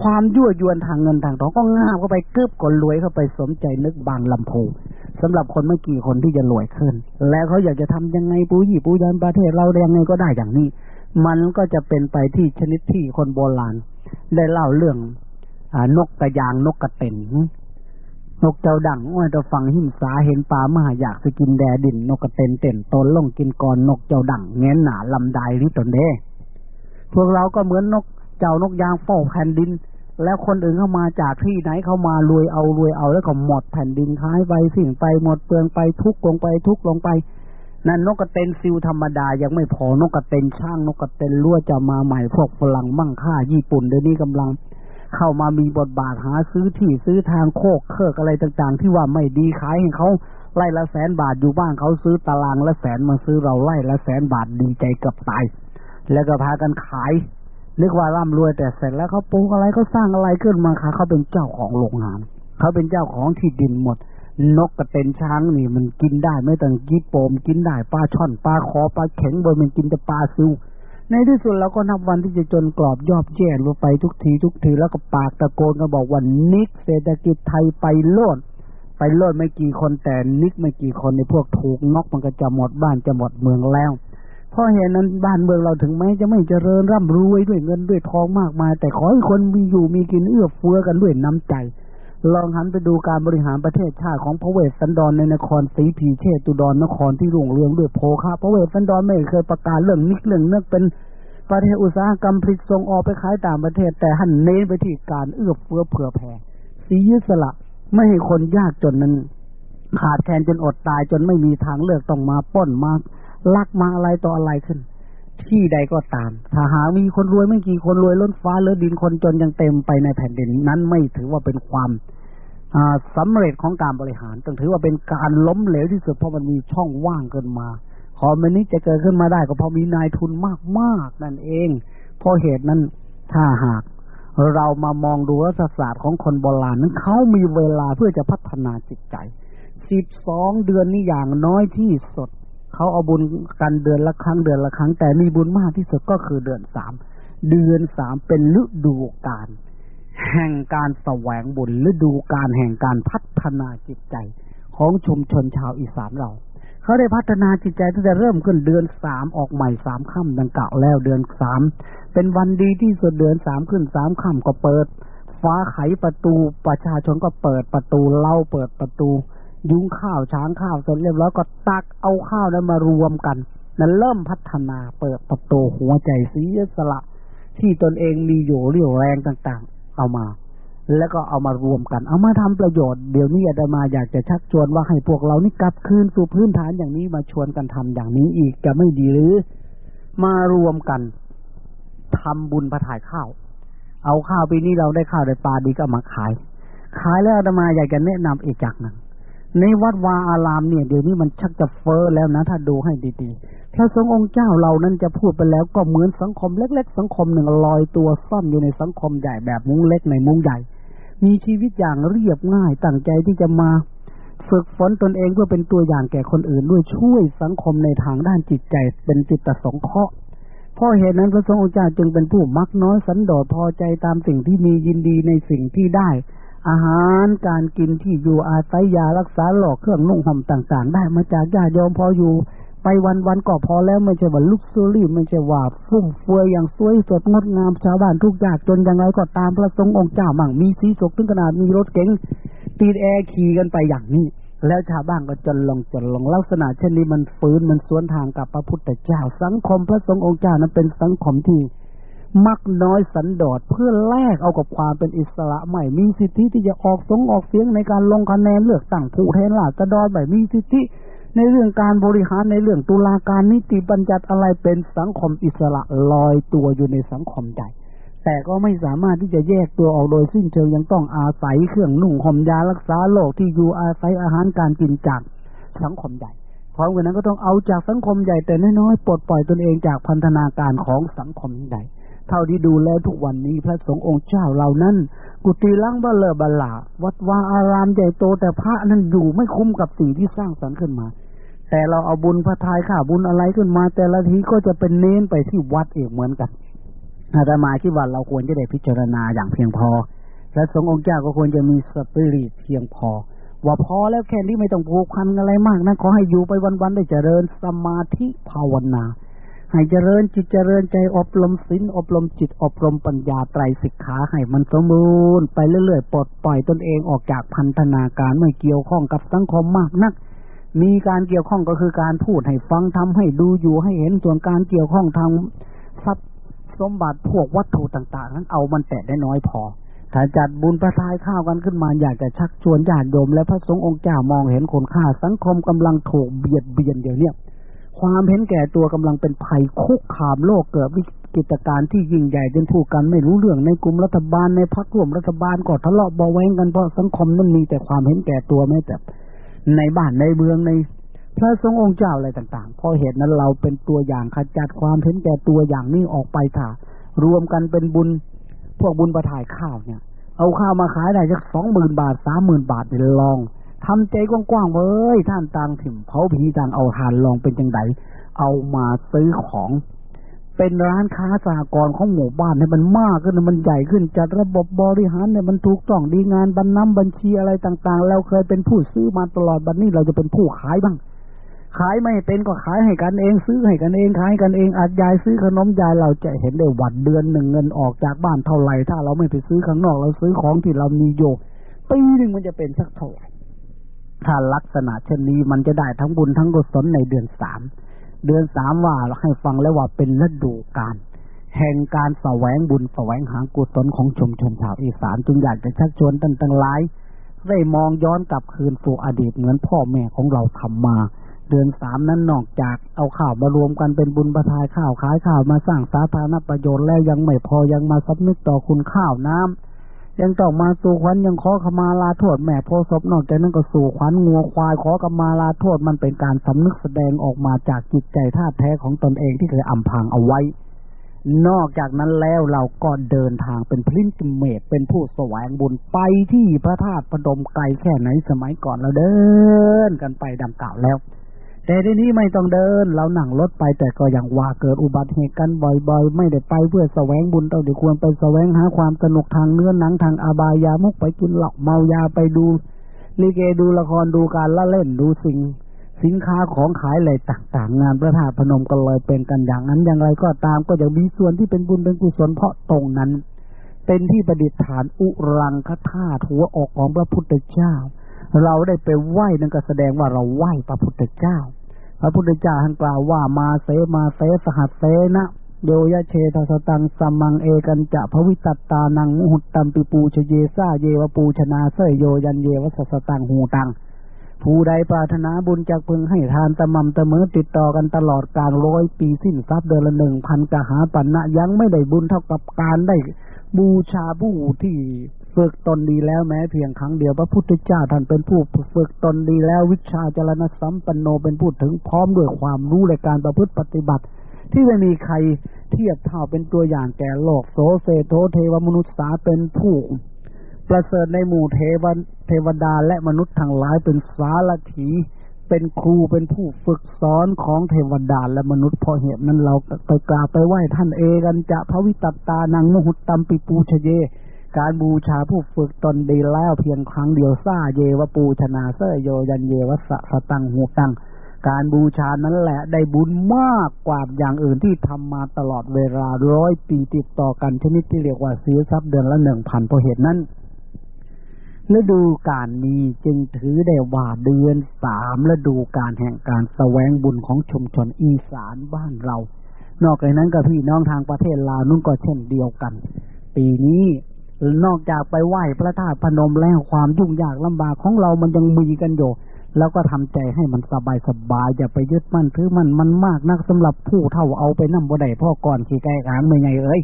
ความยั่วยวนทางเงินทางทองก็ง่าเข้าไปเกือบกดรวยเข้าไปสมใจนึกบางลำโพงสำหรับคนไม่กี่คนที่จะรวยขึ้น แล้วเขาอยากจะทำยังไงปูยี่ปูยันประเทศเรายังไงก็ได้อย่างนี้ มันก็จะเป็นไปที่ชนิดที่คนโบราณ ได้เล่าเรื่องอนกกระยางนกกระเต็น นกเจ้าดังอ้อยตะฟังหิมสาเห็นปลามาอยากสกินแดดิน นกกระเต็นเต็นตนลงกินก่อนนกเจ้าดังเงี้ยหนาลำไดนี่ตนเด้พวกเราก็เหมือนนกเจ้านกยางเฝ้าแผ่นดิน แล้วคนอื่นเข้ามาจากที่ไหนเข้ามารวยเอารวยเอาแล้วก็หมดแผ่นดินท้ายไปสิ่งไปหมดเปลืองไปทุกลงไปทุกลงไปนั่นนกกระเต็นซิวธรรมดายังไม่พอนกกระเต็นช่างนกกระเต็นรั่วจะมาใหม่พวกฝรั่งมั่งค่าญี่ปุ่นเดี๋ยวนี้กำลัง เข้ามามีบทบาทหาซื้อที่ซื้อทางโคกเครืออะไรต่างๆ ที่ว่าไม่ดีขายให้เขาไล่ละแสนบาทอยู่บ้านเขาซื้อตารางละแสนมาซื้อเราไล่ละแสนบาทดีใจกับตาย แล้วก็พากันขายนึกว่าร่ำรวยแต่เสร็จแล้วเขาปลูกอะไรเขาสร้างอะไรขึ้นมาค่ะเขาเป็นเจ้าของโรงงานเขาเป็นเจ้าของที่ดินหมด นกกระเต็นช้างนี่มันกินได้ไม่ต้องจีโปมกินได้ปลาช่อนปลาคอปลาเข็งบนมันกินแต่ปลาซิว ในที่สุดเราก็นับวันที่จะจนกรอบยอบแย่ลงไปทุกทีทุกทีแล้วก็ปากตะโกนก็บอกว่านิกเศรษฐกิจไทยไปโลดไปโลดไม่กี่คนแต่นิกไม่กี่คนในพวกถูกนกมันก็จะหมดบ้านจะหมดเมืองแล้ว เพราะเหตุนั้นบ้านเมืองเราถึงแม้จะไม่เจริญร่ำรวยด้วยเงินด้วยทองมากมาย แต่ขอให้คนมีอยู่มีกินเอื้อเฟื้อกันด้วยน้ำใจ ลองหันไปดูการบริหารประเทศชาติของพระเวสสันดรในนครสีพีเชตุดรนครที่รุ่งเรืองด้วยโภคะพระเวสสันดรไม่เคยประกาศเรื่อง NIC เรื่องเนื้อเป็นประเทศอุตสาหกรรมผลิตส่งออกไปขายต่างประเทศ แต่หันเน้นไปที่การเอื้อเฟื้อเผื่อแผ่เสียสละไม่ให้คนยากจนนั้น ขาดแคลนจนอดตายจนไม่มีทางเลือกต้องมาป้นมาลักมาอะไรต่ออะไรขึ้น ที่ใดก็ตาม ถ้าหามีคนรวยไม่กี่คนรวยล้นฟ้าเลือดินคนจนยังเต็มไปในแผ่นดินนั้นไม่ถือว่าเป็นความสำเร็จของการบริหารต้องถือว่าเป็นการล้มเหลวที่สุดเพราะมันมีช่องว่างเกินมาคอมมิวนิสต์จะเกิดขึ้นมาได้ก็เพราะมีนายทุนมากมากนั่นเองเพราะเหตุนั้นถ้าหากเรามามองดูรัฐศาสตร์ของคนโบราณนั้นเขามีเวลาเพื่อจะพัฒนาจิตใจสิบสองเดือนนี่อย่างน้อยที่สุด เขาเอาบุญกันเดือนละครั้งเดือนละครั้ง แต่มีบุญมากที่สุดก็คือเดือนสามเดือนสามเป็นฤดูกาลแห่งการแสวงบุญฤดูกาลแห่งการพัฒนาจิตใจของชุมชนชาวอีสานเรา เขาได้พัฒนาจิตใจตั้งแต่เริ่มขึ้นเดือนสามออกใหม่สามค่ำดังเก่าวแล้วเดือนสามเป็นวันดีที่สุดเดือนสามขึ้นสามค่ำก็เปิด ฟ้าไขประตูประชาชนก็เปิดประตูเล่าเปิดประตู ยุ้งข้าวช้างข้าวเสร็จเรียบร้อยก็ตักเอาข้าวนั้นมารวมกัน นั้นเริ่มพัฒนาเปิดประตูหัวใจสีสละ ที่ตนเองมีอยู่เรี่ยวแรงต่างๆ เอามา แล้วก็เอามารวมกัน เอามาทำประโยชน์เดี๋ยวนี้อาตมาอยากจะชักชวนว่าให้พวกเรานี่กลับคืนสู่พื้นฐานอย่างนี้มาชวนกันทำอย่างนี้อีกจะไม่ดีหรือ มารวมกันทำบุญประถ่ายข้าว เอาข้าวปีนี้เราได้ข้าวได้ปลาดีก็มาขาย ขายแล้วอาตมาอยากจะแนะนำอีกจากหนึ่ง ในวัดวาอารามเนี่ยเดี๋ยวนี้มันชักจะเฟอ้อแล้วนะ ถ้าดูให้ดีๆ พระสงฆ์องค์เจ้าเรานั้นจะพูดไปแล้วก็เหมือนสังคมเล็ก ๆ สังคมหนึ่งลอยตัวซ่อนอยู่ในสังคมใหญ่แบบมุ้งเล็กในมุ้งใหญ่ มีชีวิตอย่างเรียบง่ายตั้งใจที่จะมาฝึกฝนตนเองเพื่อเป็นตัวอย่างแก่คนอื่นด้วยช่วยสังคมในทางด้านจิตใจเป็นจิตสงเคราะห์เพราะเหตุนั้นพระสงฆ์องค์เจ้าจึงเป็นผู้มักน้อยสันโดษพอใจตามสิ่งที่มียินดีในสิ่งที่ได้ อาหารการกินที่อยู่อาศัยยารักษาหลอกเครื่องนุ่งห่มต่าง ๆ ได้มาจากญาติโยมพออยู่ ไปวันวันก็พอแล้วไม่ใช่ว่าลุกซูรี่ไม่ใช่ว่าฟุ่มเฟือยอย่างสวยสดงดงามชาวบ้านทุกยากจนยังไงก็ตามพระสงฆ์องค์เจ้ามั่งมีสีสกถึงขนาดมีรถเก๋งตีแอร์ขี่กันไปอย่างนี้แล้วชาวบ้านก็จนลงจนลงลักษณะเช่นนี้มันฟื้นมันสวนทางกับพระพุทธเจ้า สังคมพระสงฆ์องค์เจ้านั้นเป็นสังคมที่ มักน้อยสันโดษเพื่อแลกเอากับความเป็นอิสระใหม่ มีสิทธิที่จะออกสงออกเสียงในการลงคะแนนเลือกตั้งผู้แทนราษฎรใหม่มีสิทธิในเรื่องการบริหารในเรื่องตุลาการนิติบัญญัติอะไรเป็นสังคมอิสระลอยตัวอยู่ในสังคมใหญ่แต่ก็ไม่สามารถที่จะแยกตัวออกโดยสิ้นเชิงยังต้องอาศัยเครื่องนุ่งห่มยารักษาโรคที่อยู่อาศัยอาหารการกินจากสังคมใหญ่พร้อมกันนั้นก็ต้องเอาจากสังคมใหญ่แต่น้อยๆปลดปล่อยตนเองจากพันธนาการของสังคมใหญ่ เท่าที่ดูแล้วทุกวันนี้พระสงฆ์องค์เจ้าเหล่านั้น กุฏิลังบเลบลาวัดวาอารามใหญ่โตแต่พระนั้นอยู่ไม่คุ้มกับสิ่งที่สร้างสรรค์ขึ้นมา แต่เราเอาบุญพระทายข่าบุญอะไรขึ้นมา แต่ละทีก็จะเป็นเน้นไปที่วัดเองเหมือนกันอาตมาคิดว่าเราควรจะได้พิจารณาอย่างเพียงพอพระสงฆ์องค์เจ้าก็ควรจะมีสปิริตเพียงพอ ว่าพอแล้วแค่นี้ไม่ต้องผูกพันอะไรมากนะขอให้อยู่ไปวันๆได้เจริญสมาธิภาวนา ให้เจริญจิตเจริญใจอบรมศีลอบรมจิตอบรมปัญญาไตรสิกขาให้มันสมบูรณ์ไปเรื่อยๆปลดปล่อยตนเองออกจากพันธนาการไม่เกี่ยวข้องกับสังคมมากนัก มีการเกี่ยวข้องก็คือการพูดให้ฟังทำให้ดูอยู่ให้เห็นส่วนการเกี่ยวข้องทางทรัพย์สมบัติพวกวัตถุต่างๆ นั้นเอามันแต่ได้น้อยพอถ้าจัดบุญประทายข้าวกันขึ้นมาอยากจะชักชวนญาติโยมและพระสงฆ์องค์เจ้ามองเห็นคนค่าสังคมกำลังถูกเบียดเบียนเดี๋ยวนี้ ความเห็นแก่ตัวกำลังเป็นภัยคุกคามโลกเกิดวิกิจการที่ยิ่งใหญ่จนผู้กันไม่รู้เรื่องในกลุ่มรัฐบาลในพรรคร่วมรัฐบาลก็ทะเลาะเบาแวงกันเพราะสังคมนั้นมีแต่ความเห็นแก่ตัวไม่แต่ในบ้านในเมืองในพระสงฆ์องค์เจ้าอะไรต่างๆ เพราะเหตุนั้นเราเป็นตัวอย่างขจัดความเห็นแก่ตัวอย่างนี้ออกไปค่ะรวมกันเป็นบุญ พวกบุญประทายข้าวเนี่ย เอาข้าวมาขายได้สักสองหมื่นบาทสามหมื่นบาทไปลอง ทำใจกว้างๆเว้ยท่านต่างถิ่มเผาผีต่างเอาทานลองเป็นจังไดเอามาซื้อของ เป็นร้านค้าสหกรณ์ของหมู่บ้านให้มันมากขึ้นมันใหญ่ขึ้นจัดระบบบริหารเนี่ยมันถูกต้องดีงานบรรณบัญชีอะไรต่างๆแล้วเคยเป็นผู้ซื้อมาตลอดบัดนนี้เราจะเป็นผู้ขายบ้างขายไม่เป็นก็ขายให้กันเองซื้อให้กันเองขายกันเองอาจยายซื้อขนมยายเราจะเห็นได้วัดเดือนหนึ่งเงินออกจากบ้านเท่าไหร่ถ้าเราไม่ไปซื้อข้างนอกเราซื้อของที่เรามีโยปีหนึ่งมันจะเป็นสักเท่าไหร่ ถ้าลักษณะเช่นนี้มันจะได้ทั้งบุญทั้งกุศลในเดือนสาม เดือนสามว่าให้ฟังแล้วว่าเป็นฤดูกาลแห่งการแสวงบุญแสวงหากุศลของชมชนชาวอีสานจึงอยากจะชักชวนตั้งตั้งหลายได้มองย้อนกลับคืนสู่อดีตเหมือนพ่อแม่ของเราทำมา เดือนสามนั้นนอกจากเอาข้าวมารวมกันเป็นบุญประทายข้าวขายข้าวมาสร้างสาธารณประโยชน์แล้วยังไม่พอยังมาสำนึกต่อคุณข้าวน้ำ ยังต้องมาสู่ขวัญยังขอขมาลาโทษแม่โพศพนอกจากนั้นก็สู่ขวัญงัวควายขอขมาลาโทษมันเป็นการสำนึกแสดงออกมาจากจิตใจท่าแท้ของตนเองที่เคยอำพางเอาไว้ นอกจากนั้นแล้วเราก็เดินทางเป็นพลินจิเมตเป็นผู้แสวงบุญไปที่พระธาตุพนมไกลแค่ไหนสมัยก่อนเราเดินกันไปดังกล่าวแล้ว แต่ที่นี้ไม่ต้องเดิน เราหนั่งรถไปแต่ก็ยังว่าเกิดอุบัติเหตุกันบ่อย ๆ ไม่ได้ไปเพื่อแสวงบุญเราดีควรไปแสวงหาความสนุกทางเนื้อหนังทางอบายามุกไปกินเหล้าเมายาไปดูลิเกดูละครดูการละเล่นดูสิ่ง สินค้าของขายอะไรต่างๆ งานพระธาตุพนมก็เลยเป็นกันอย่างนั้นอย่างไรก็ตามก็ยังมีส่วนที่เป็นบุญเป็นกุศลเพราะตรงนั้น เป็นที่ประดิษฐานอุรังคธาตุหัวออกของพระพุทธเจ้า เราได้ไปไหว้นั่นก็แสดงว่าเราไหว้พระพุทธเจ้า พระพุทธเจ้าท่านกล่าวว่ามาเสมาเสสหัสเสนะโยยะเชตสตังสัมมังเอกันจะพวิตัตตานังมุหุตตัมปิปูชเยซาเยวปูชนาเสยโยยันเยวสสตังหูตัง ผู้ใดปรารถนาบุญจากพึงให้ทานตะมำตะเมอติดต่อกันตลอดการร้อยปีสิ้นทรัพย์เดือนละหนึ่งพันกหาปันนะยังไม่ได้บุญเท่ากับการได้บูชาผู้ที่ ฝึกตนดีแล้วแม้เพียงครั้งเดียวพระพุทธเจ้าท่านเป็นผู้ฝึกตนดีแล้ววิชาจรณะสัมปันโนเป็นผู้ถึงพร้อมด้วยความรู้ในการประพฤติปฏิบัติ ที่ไม่มีใครเทียบเท่าเป็นตัวอย่างแก่โลกโสเซโทเทวมนุษย์สาเป็นผู้ประเสริฐในหมู่เทวเทวดาและมนุษย์ทั้งหลายเป็นสารถีเป็นครูเป็นผู้ฝึกสอนของเทวดาและมนุษย์พอเหตุนั้นเราไปกราบไปไหว้ท่านเอกันจะพระวิตตตานังมหุตตัมปิปูชเย การบูชาผู้ฝึกตนดีแล้วเพียงครั้งเดียวซาเยวปูชนาเสยโยยันเยวสะสตังหูตัง การบูชานั้นแหละได้บุญมากกว่าอย่างอื่นที่ทำมาตลอดเวลาร้อยปีติดต่อกันชนิดที่เรียกว่าซื้อทรัพย์เดือนละหนึ่งพันเพราะเหตุนั้นฤดูการนี้จึงถือได้ว่าเดือนสามฤดูการแห่งการแสวงบุญของชุมชนอีสานบ้านเรา นอกจากนั้นก็พี่น้องทางประเทศลาวนุ่นก็เช่นเดียวกัน ปีนี้ นอกจากไปไหว้พระธาตุพนมแล้วความยุ่งยากลำบากของเรามันยังมีกันอยู่แล้วก็ทำใจให้มันสบายสบายอย่าไปยึดมั่นถือมันมันมากนักสำหรับผู้เท่าเอาไปนั่งบ่ได้พ่อก่อนขี่ไก่ขางไม่ไงเอ้ย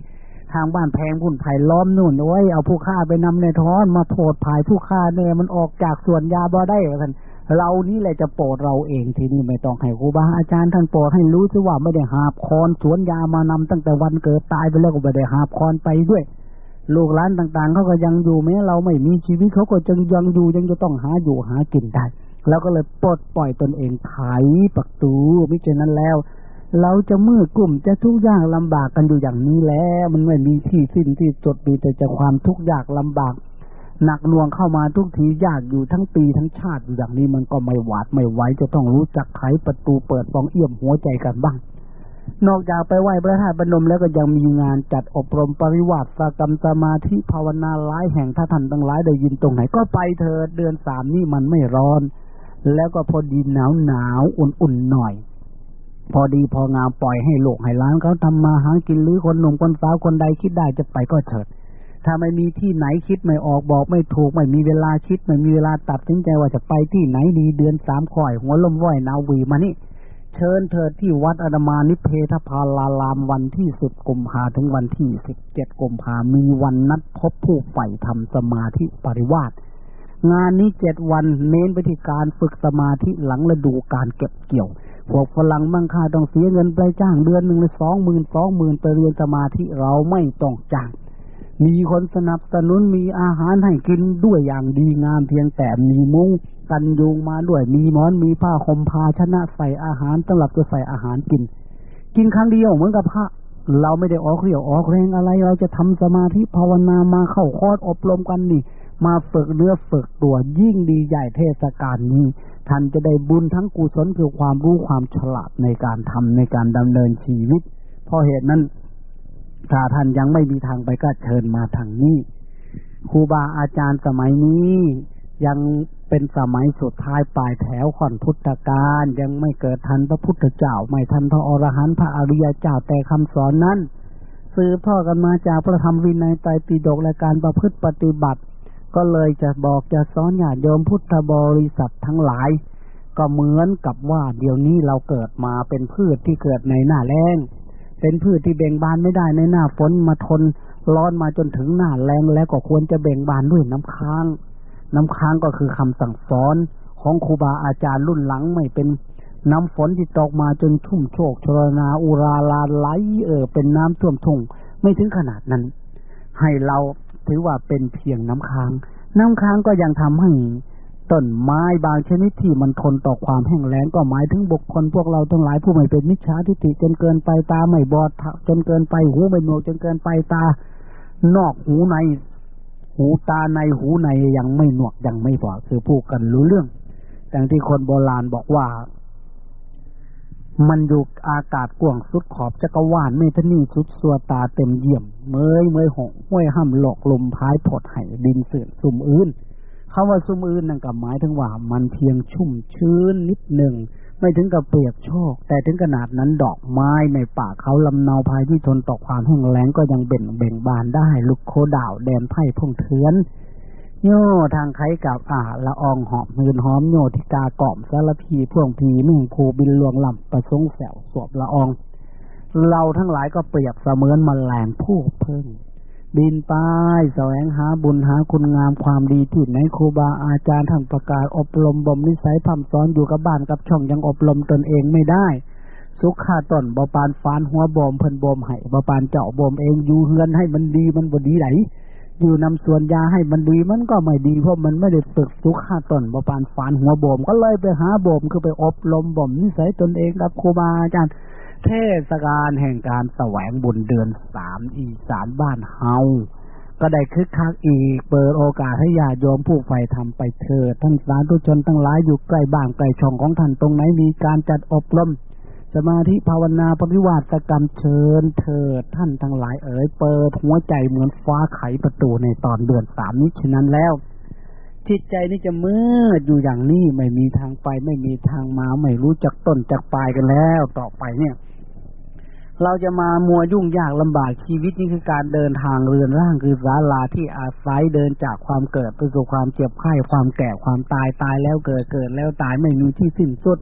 ทางบ้านแพงพุ่นไผ่ล้อมนู่นโอ้ยเอาผู้ฆ่าไปนำในท้อนมาโผดภายผู้ฆ่าเนี่ยมันออกจากส่วนยาบ่ได้ท่านเรานี่แหละจะโปรดเราเองทีนี้ไม่ต้องให้ครูบาอาจารย์ท่านโปรดให้รู้ซิว่าไม่ได้หาบคอนสวนยามานำตั้งแต่วันเกิดตายไปแล้วก็ไม่ได้หาบคอนไปด้วย ลูกหลานต่าง ๆเขาก็ยังอยู่แม้เราไม่มีชีวิตเขาก็จึงยังอยู่ยังจะต้องหาอยู่หากินได้แล้วก็เลยปลดปล่อยตนเองไถประตูมิฉะนั้นแล้ว เราจะมืดกลุ่มจะทุกข์ยากลำบากกันอยู่อย่างนี้แล้ว มันไม่มีที่สิ้นที่จดมีแต่จะความทุกข์ยากลำบาก หนักหน่วงเข้ามาทุกทียากอยู่ทั้งปีทั้งชาติอยู่อย่างนี้มันก็ไม่หวาดไม่ไหวจะต้องรู้จักไขประตูเปิดฟองเอี่ยมหัวใจกันบ้าง นอกจากไปไหว้พระธาตุพนมแล้วก็ยังมีงานจัดอบรมปริวัติสกรรมสมาธิภาวนาหลายแห่งถ้าท่านตั้งหลายได้ยินตรงไหน ก็ไปเถิดเดือนสามนี่มันไม่ร้อน แล้วก็พอดีหนาวหนาวอุ่นๆหน่อย พอดีพองามปล่อยให้โลกให้ล้านเขาทำมาหากินหรือคนหนุ่มคนสาวคนใดคิดได้จะไปก็เถิด ถ้าไม่มีที่ไหนคิดไม่ออกบอกไม่ถูกไม่มีเวลาคิดไม่มีเวลาตัดสินใจว่าจะไปที่ไหนดีเดือนสามข่อย หัวลมว่อยนาวีมานี่ เชิญเถิดที่วัดอดมานิเพทพาลาลามวันที่สิบกุมภาถึงวันที่สิบเจ็ดกุมภามีวันนัดพบผู้ใฝ่ทำสมาธิปริวาสงานนี้เจ็ดวันเน้นไปที่การฝึกสมาธิหลังฤดูการเก็บเกี่ยว พวกฝรั่งมั่งค่าต้องเสียเงินไปจ้างเดือนหนึ่งเลยสองหมื่นสองหมื่นไปเรียนสมาธิเราไม่ต้องจ้าง มีคนสนับสนุนมีอาหารให้กินด้วยอย่างดีงามเพียงแต่มีมุ้งกันยุงมาด้วยมีหมอนมีผ้าคมพาชนะใส่อาหารสำหรับจะใส่อาหารกิน กินครั้งเดียวเหมือนกับพระเราไม่ได้ออกเรี่ยวออกแรงอะไร เราจะทำสมาธิภาวนามาเข้าคอร์สอบรมกันนี่ มาฝึกเนื้อฝึกตัวยิ่งดีใหญ่เทศกาลนี้ท่านจะได้บุญทั้งกุศลคือความรู้ความฉลาดในการทำในการดำเนินชีวิตเพราะเหตุนั้น ถ้าท่านยังไม่มีทางไปก็เชิญมาทางนี้ครูบาอาจารย์สมัยนี้ยังเป็นสมัยสุดท้ายปลายแถวข่อนพุทธกาลยังไม่เกิดทันพระพุทธเจ้า ไม่ทันพระอรหันต์พระอริยเจ้าแต่คำสอนนั้น สืบทอดกันมาจากพระธรรมวินัยไตรปิฎกและการประพฤติปฏิบัติ ก็เลยจะบอกจะสอนญาติโยมพุทธบริษัททั้งหลาย ก็เหมือนกับว่าเดี๋ยวนี้เราเกิดมาเป็นพืชที่เกิดในหน้าแรง เป็นพืชที่เบ่งบานไม่ได้ในหน้าฝนมาทนร้อนมาจนถึงหน้าแรงแล้วก็ควรจะเบ่งบานด้วยน้ำค้าง น้ำค้างก็คือคำสั่งสอนของครูบาอาจารย์รุ่นหลังไม่เป็นน้ำฝนที่ตกมาจนทุ่มโชกชรนาอุราลาไหลเออเป็นน้ำท่วมทุ่งไม่ถึงขนาดนั้น ให้เราถือว่าเป็นเพียงน้ำค้าง น้ำค้างก็ยังทำให้ ต้นไม้บางชนิดที่มันทนต่อความแห้งแล้งก็หมายถึงบุคคลพวกเราทั้งหลายผู้ไม่เป็นมิจฉาทิฏฐิจนเกินไปตาไม่บอดจนเกินไปหูไม่หนวกจนเกินไปตา นอกหูใน หูตาในหูในยังไม่หนวกยังไม่บอดคือพูดกันรู้เรื่องแต่ที่คนโบราณบอกว่า มันอยู่อากาศกว้างสุดขอบจักรวาลไม่ทนี่สุดสัวตาเต็มเยี่ยม เมยเมยหงห้วยห้ำหลอกลมพายผดไห้ดินเสื่อมสุ่มอื่น คำว่าซุมอื่นนั่นก็หมายถึงว่า มันเพียงชุ่มชื้นนิดหนึ่งไม่ถึงกับเปียกโชก แต่ถึงขนาดนั้นดอกไม้ในป่าเขาลำเนาภายที่ทนต่อความแห้งแล้งก็ยังเบ่งเบ่งบานได้ ลุกโคดาวแดนไพ่พงเทือน โย่ทางไข่กับอ่าละอองหอมมืนหอมโยธิกากล่อมสารพีพ่วงพีนึ่งภูบินลวงลำประสงแสวสวบละออง เราทั้งหลายก็เปรียบเสมือนมแมลงผู้เพิ่ง บินไปแสวงหาบุญหาคุณงามความดีที่ไหนครูบาอาจารย์ท่านประกาศอบรมบ่มนิสัยพัฒสอนอยู่กับบ้านกับช่องยังอบรมตนเองไม่ได้ สุขาต้นบาปานฟานหัวบ่มเพิ่นบ่มให้บาปานเจาะบ่มเองอยู่เฮือนให้มันดีมันบ่ดีไหนอยู่นำส่วนยาให้มันดีมันก็ไม่ดีเพราะมันไม่ได้ฝึกสุขาต้นบาปานฟานหัวบ่มก็เลยไปหาบ่มคือไปอบรมบ่มนิสัยตนเองกับครูบาอาจารย์ เทศกาลแห่งการแสวงบุญเดือนสามอีสานบ้านเฮาก็ได้คึกคักอีก เปิดโอกาสให้ญาติโยมผู้ใฝ่ทำไปเถิดท่านสาธุชนทั้งหลายอยู่ใกล้บ้านใกล้ช่องของท่านตรงไหนมีการจัดอบรมสมาธิภาวนาปฏิวัติกรรมเชิญเถิดท่านทั้งหลายเอ๋ยเปิดหัวใจเหมือนฟ้าไขประตูในตอนเดือนสามนี้ฉะนั้นแล้ว จิตใจนี่จะมืดอยู่อย่างนี้ไม่มีทางไปไม่มีทางมาไม่รู้จักต้นจักปลายกันแล้ว ต่อไปเนี่ย เราจะมามัวยุ่งยากลำบากชีวิตนี่คือการเดินทางเรือนร่างคือศาลาที่อาศัยเดินจากความเกิดไปสู่ความเจ็บไข้ความแก่ความตายตายแล้วเกิดเกิดแล้วตายไม่มีที่สิ้นสุด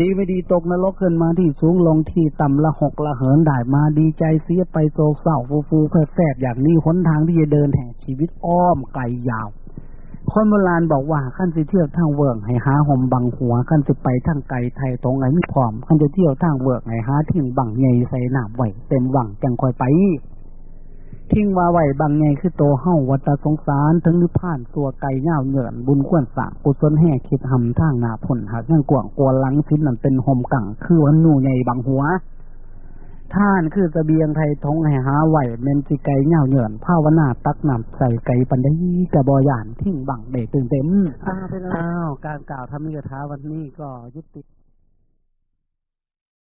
ดีไม่ดีตกนรกขึ้นมาที่สูงลงที่ต่ำละหกละเหินได้มาดีใจเสียไปโศกเศร้าฟูฟูแฝบอย่างนี้หนทางที่จะเดินแห่งชีวิตอ้อมไกลยาว คนโบราณบอกว่าขั้นสิเที่ยวทางเวิร์กให้หาห่มบังหัวขั้นสิไปทางไกลไทยตรงไหนมีพร้อมขั้นจะเที่ยวทางเวิร์กให้หาทิ้งบังใหญ่ใส่หนาไหวเต็มหวังจังคอยไป ทิ้งว่าไหวบังใหญ่คือโตเฮ้าวัตสงสารถึงนิพพานตัวไกลเง่าเหยื่อนบุญกวนสางกุศลแห่คิดหำทางนาผลหากยังกว่างกวนลังสิ้นนั่นเป็นห่มกังคือวันหนูใหญ่บังหัว ท่านคือสเสบียงไทยทงให้หาไหวเมนจิไกเง่าเหยื่อนภาวนาตักนำใส่ไก่ปันได้กระบอยานทิ้งบังเบตึงเต็มอ้าวเป็นแล้วการกล่าวธรรมิกถาวันนี้ก็ยุติ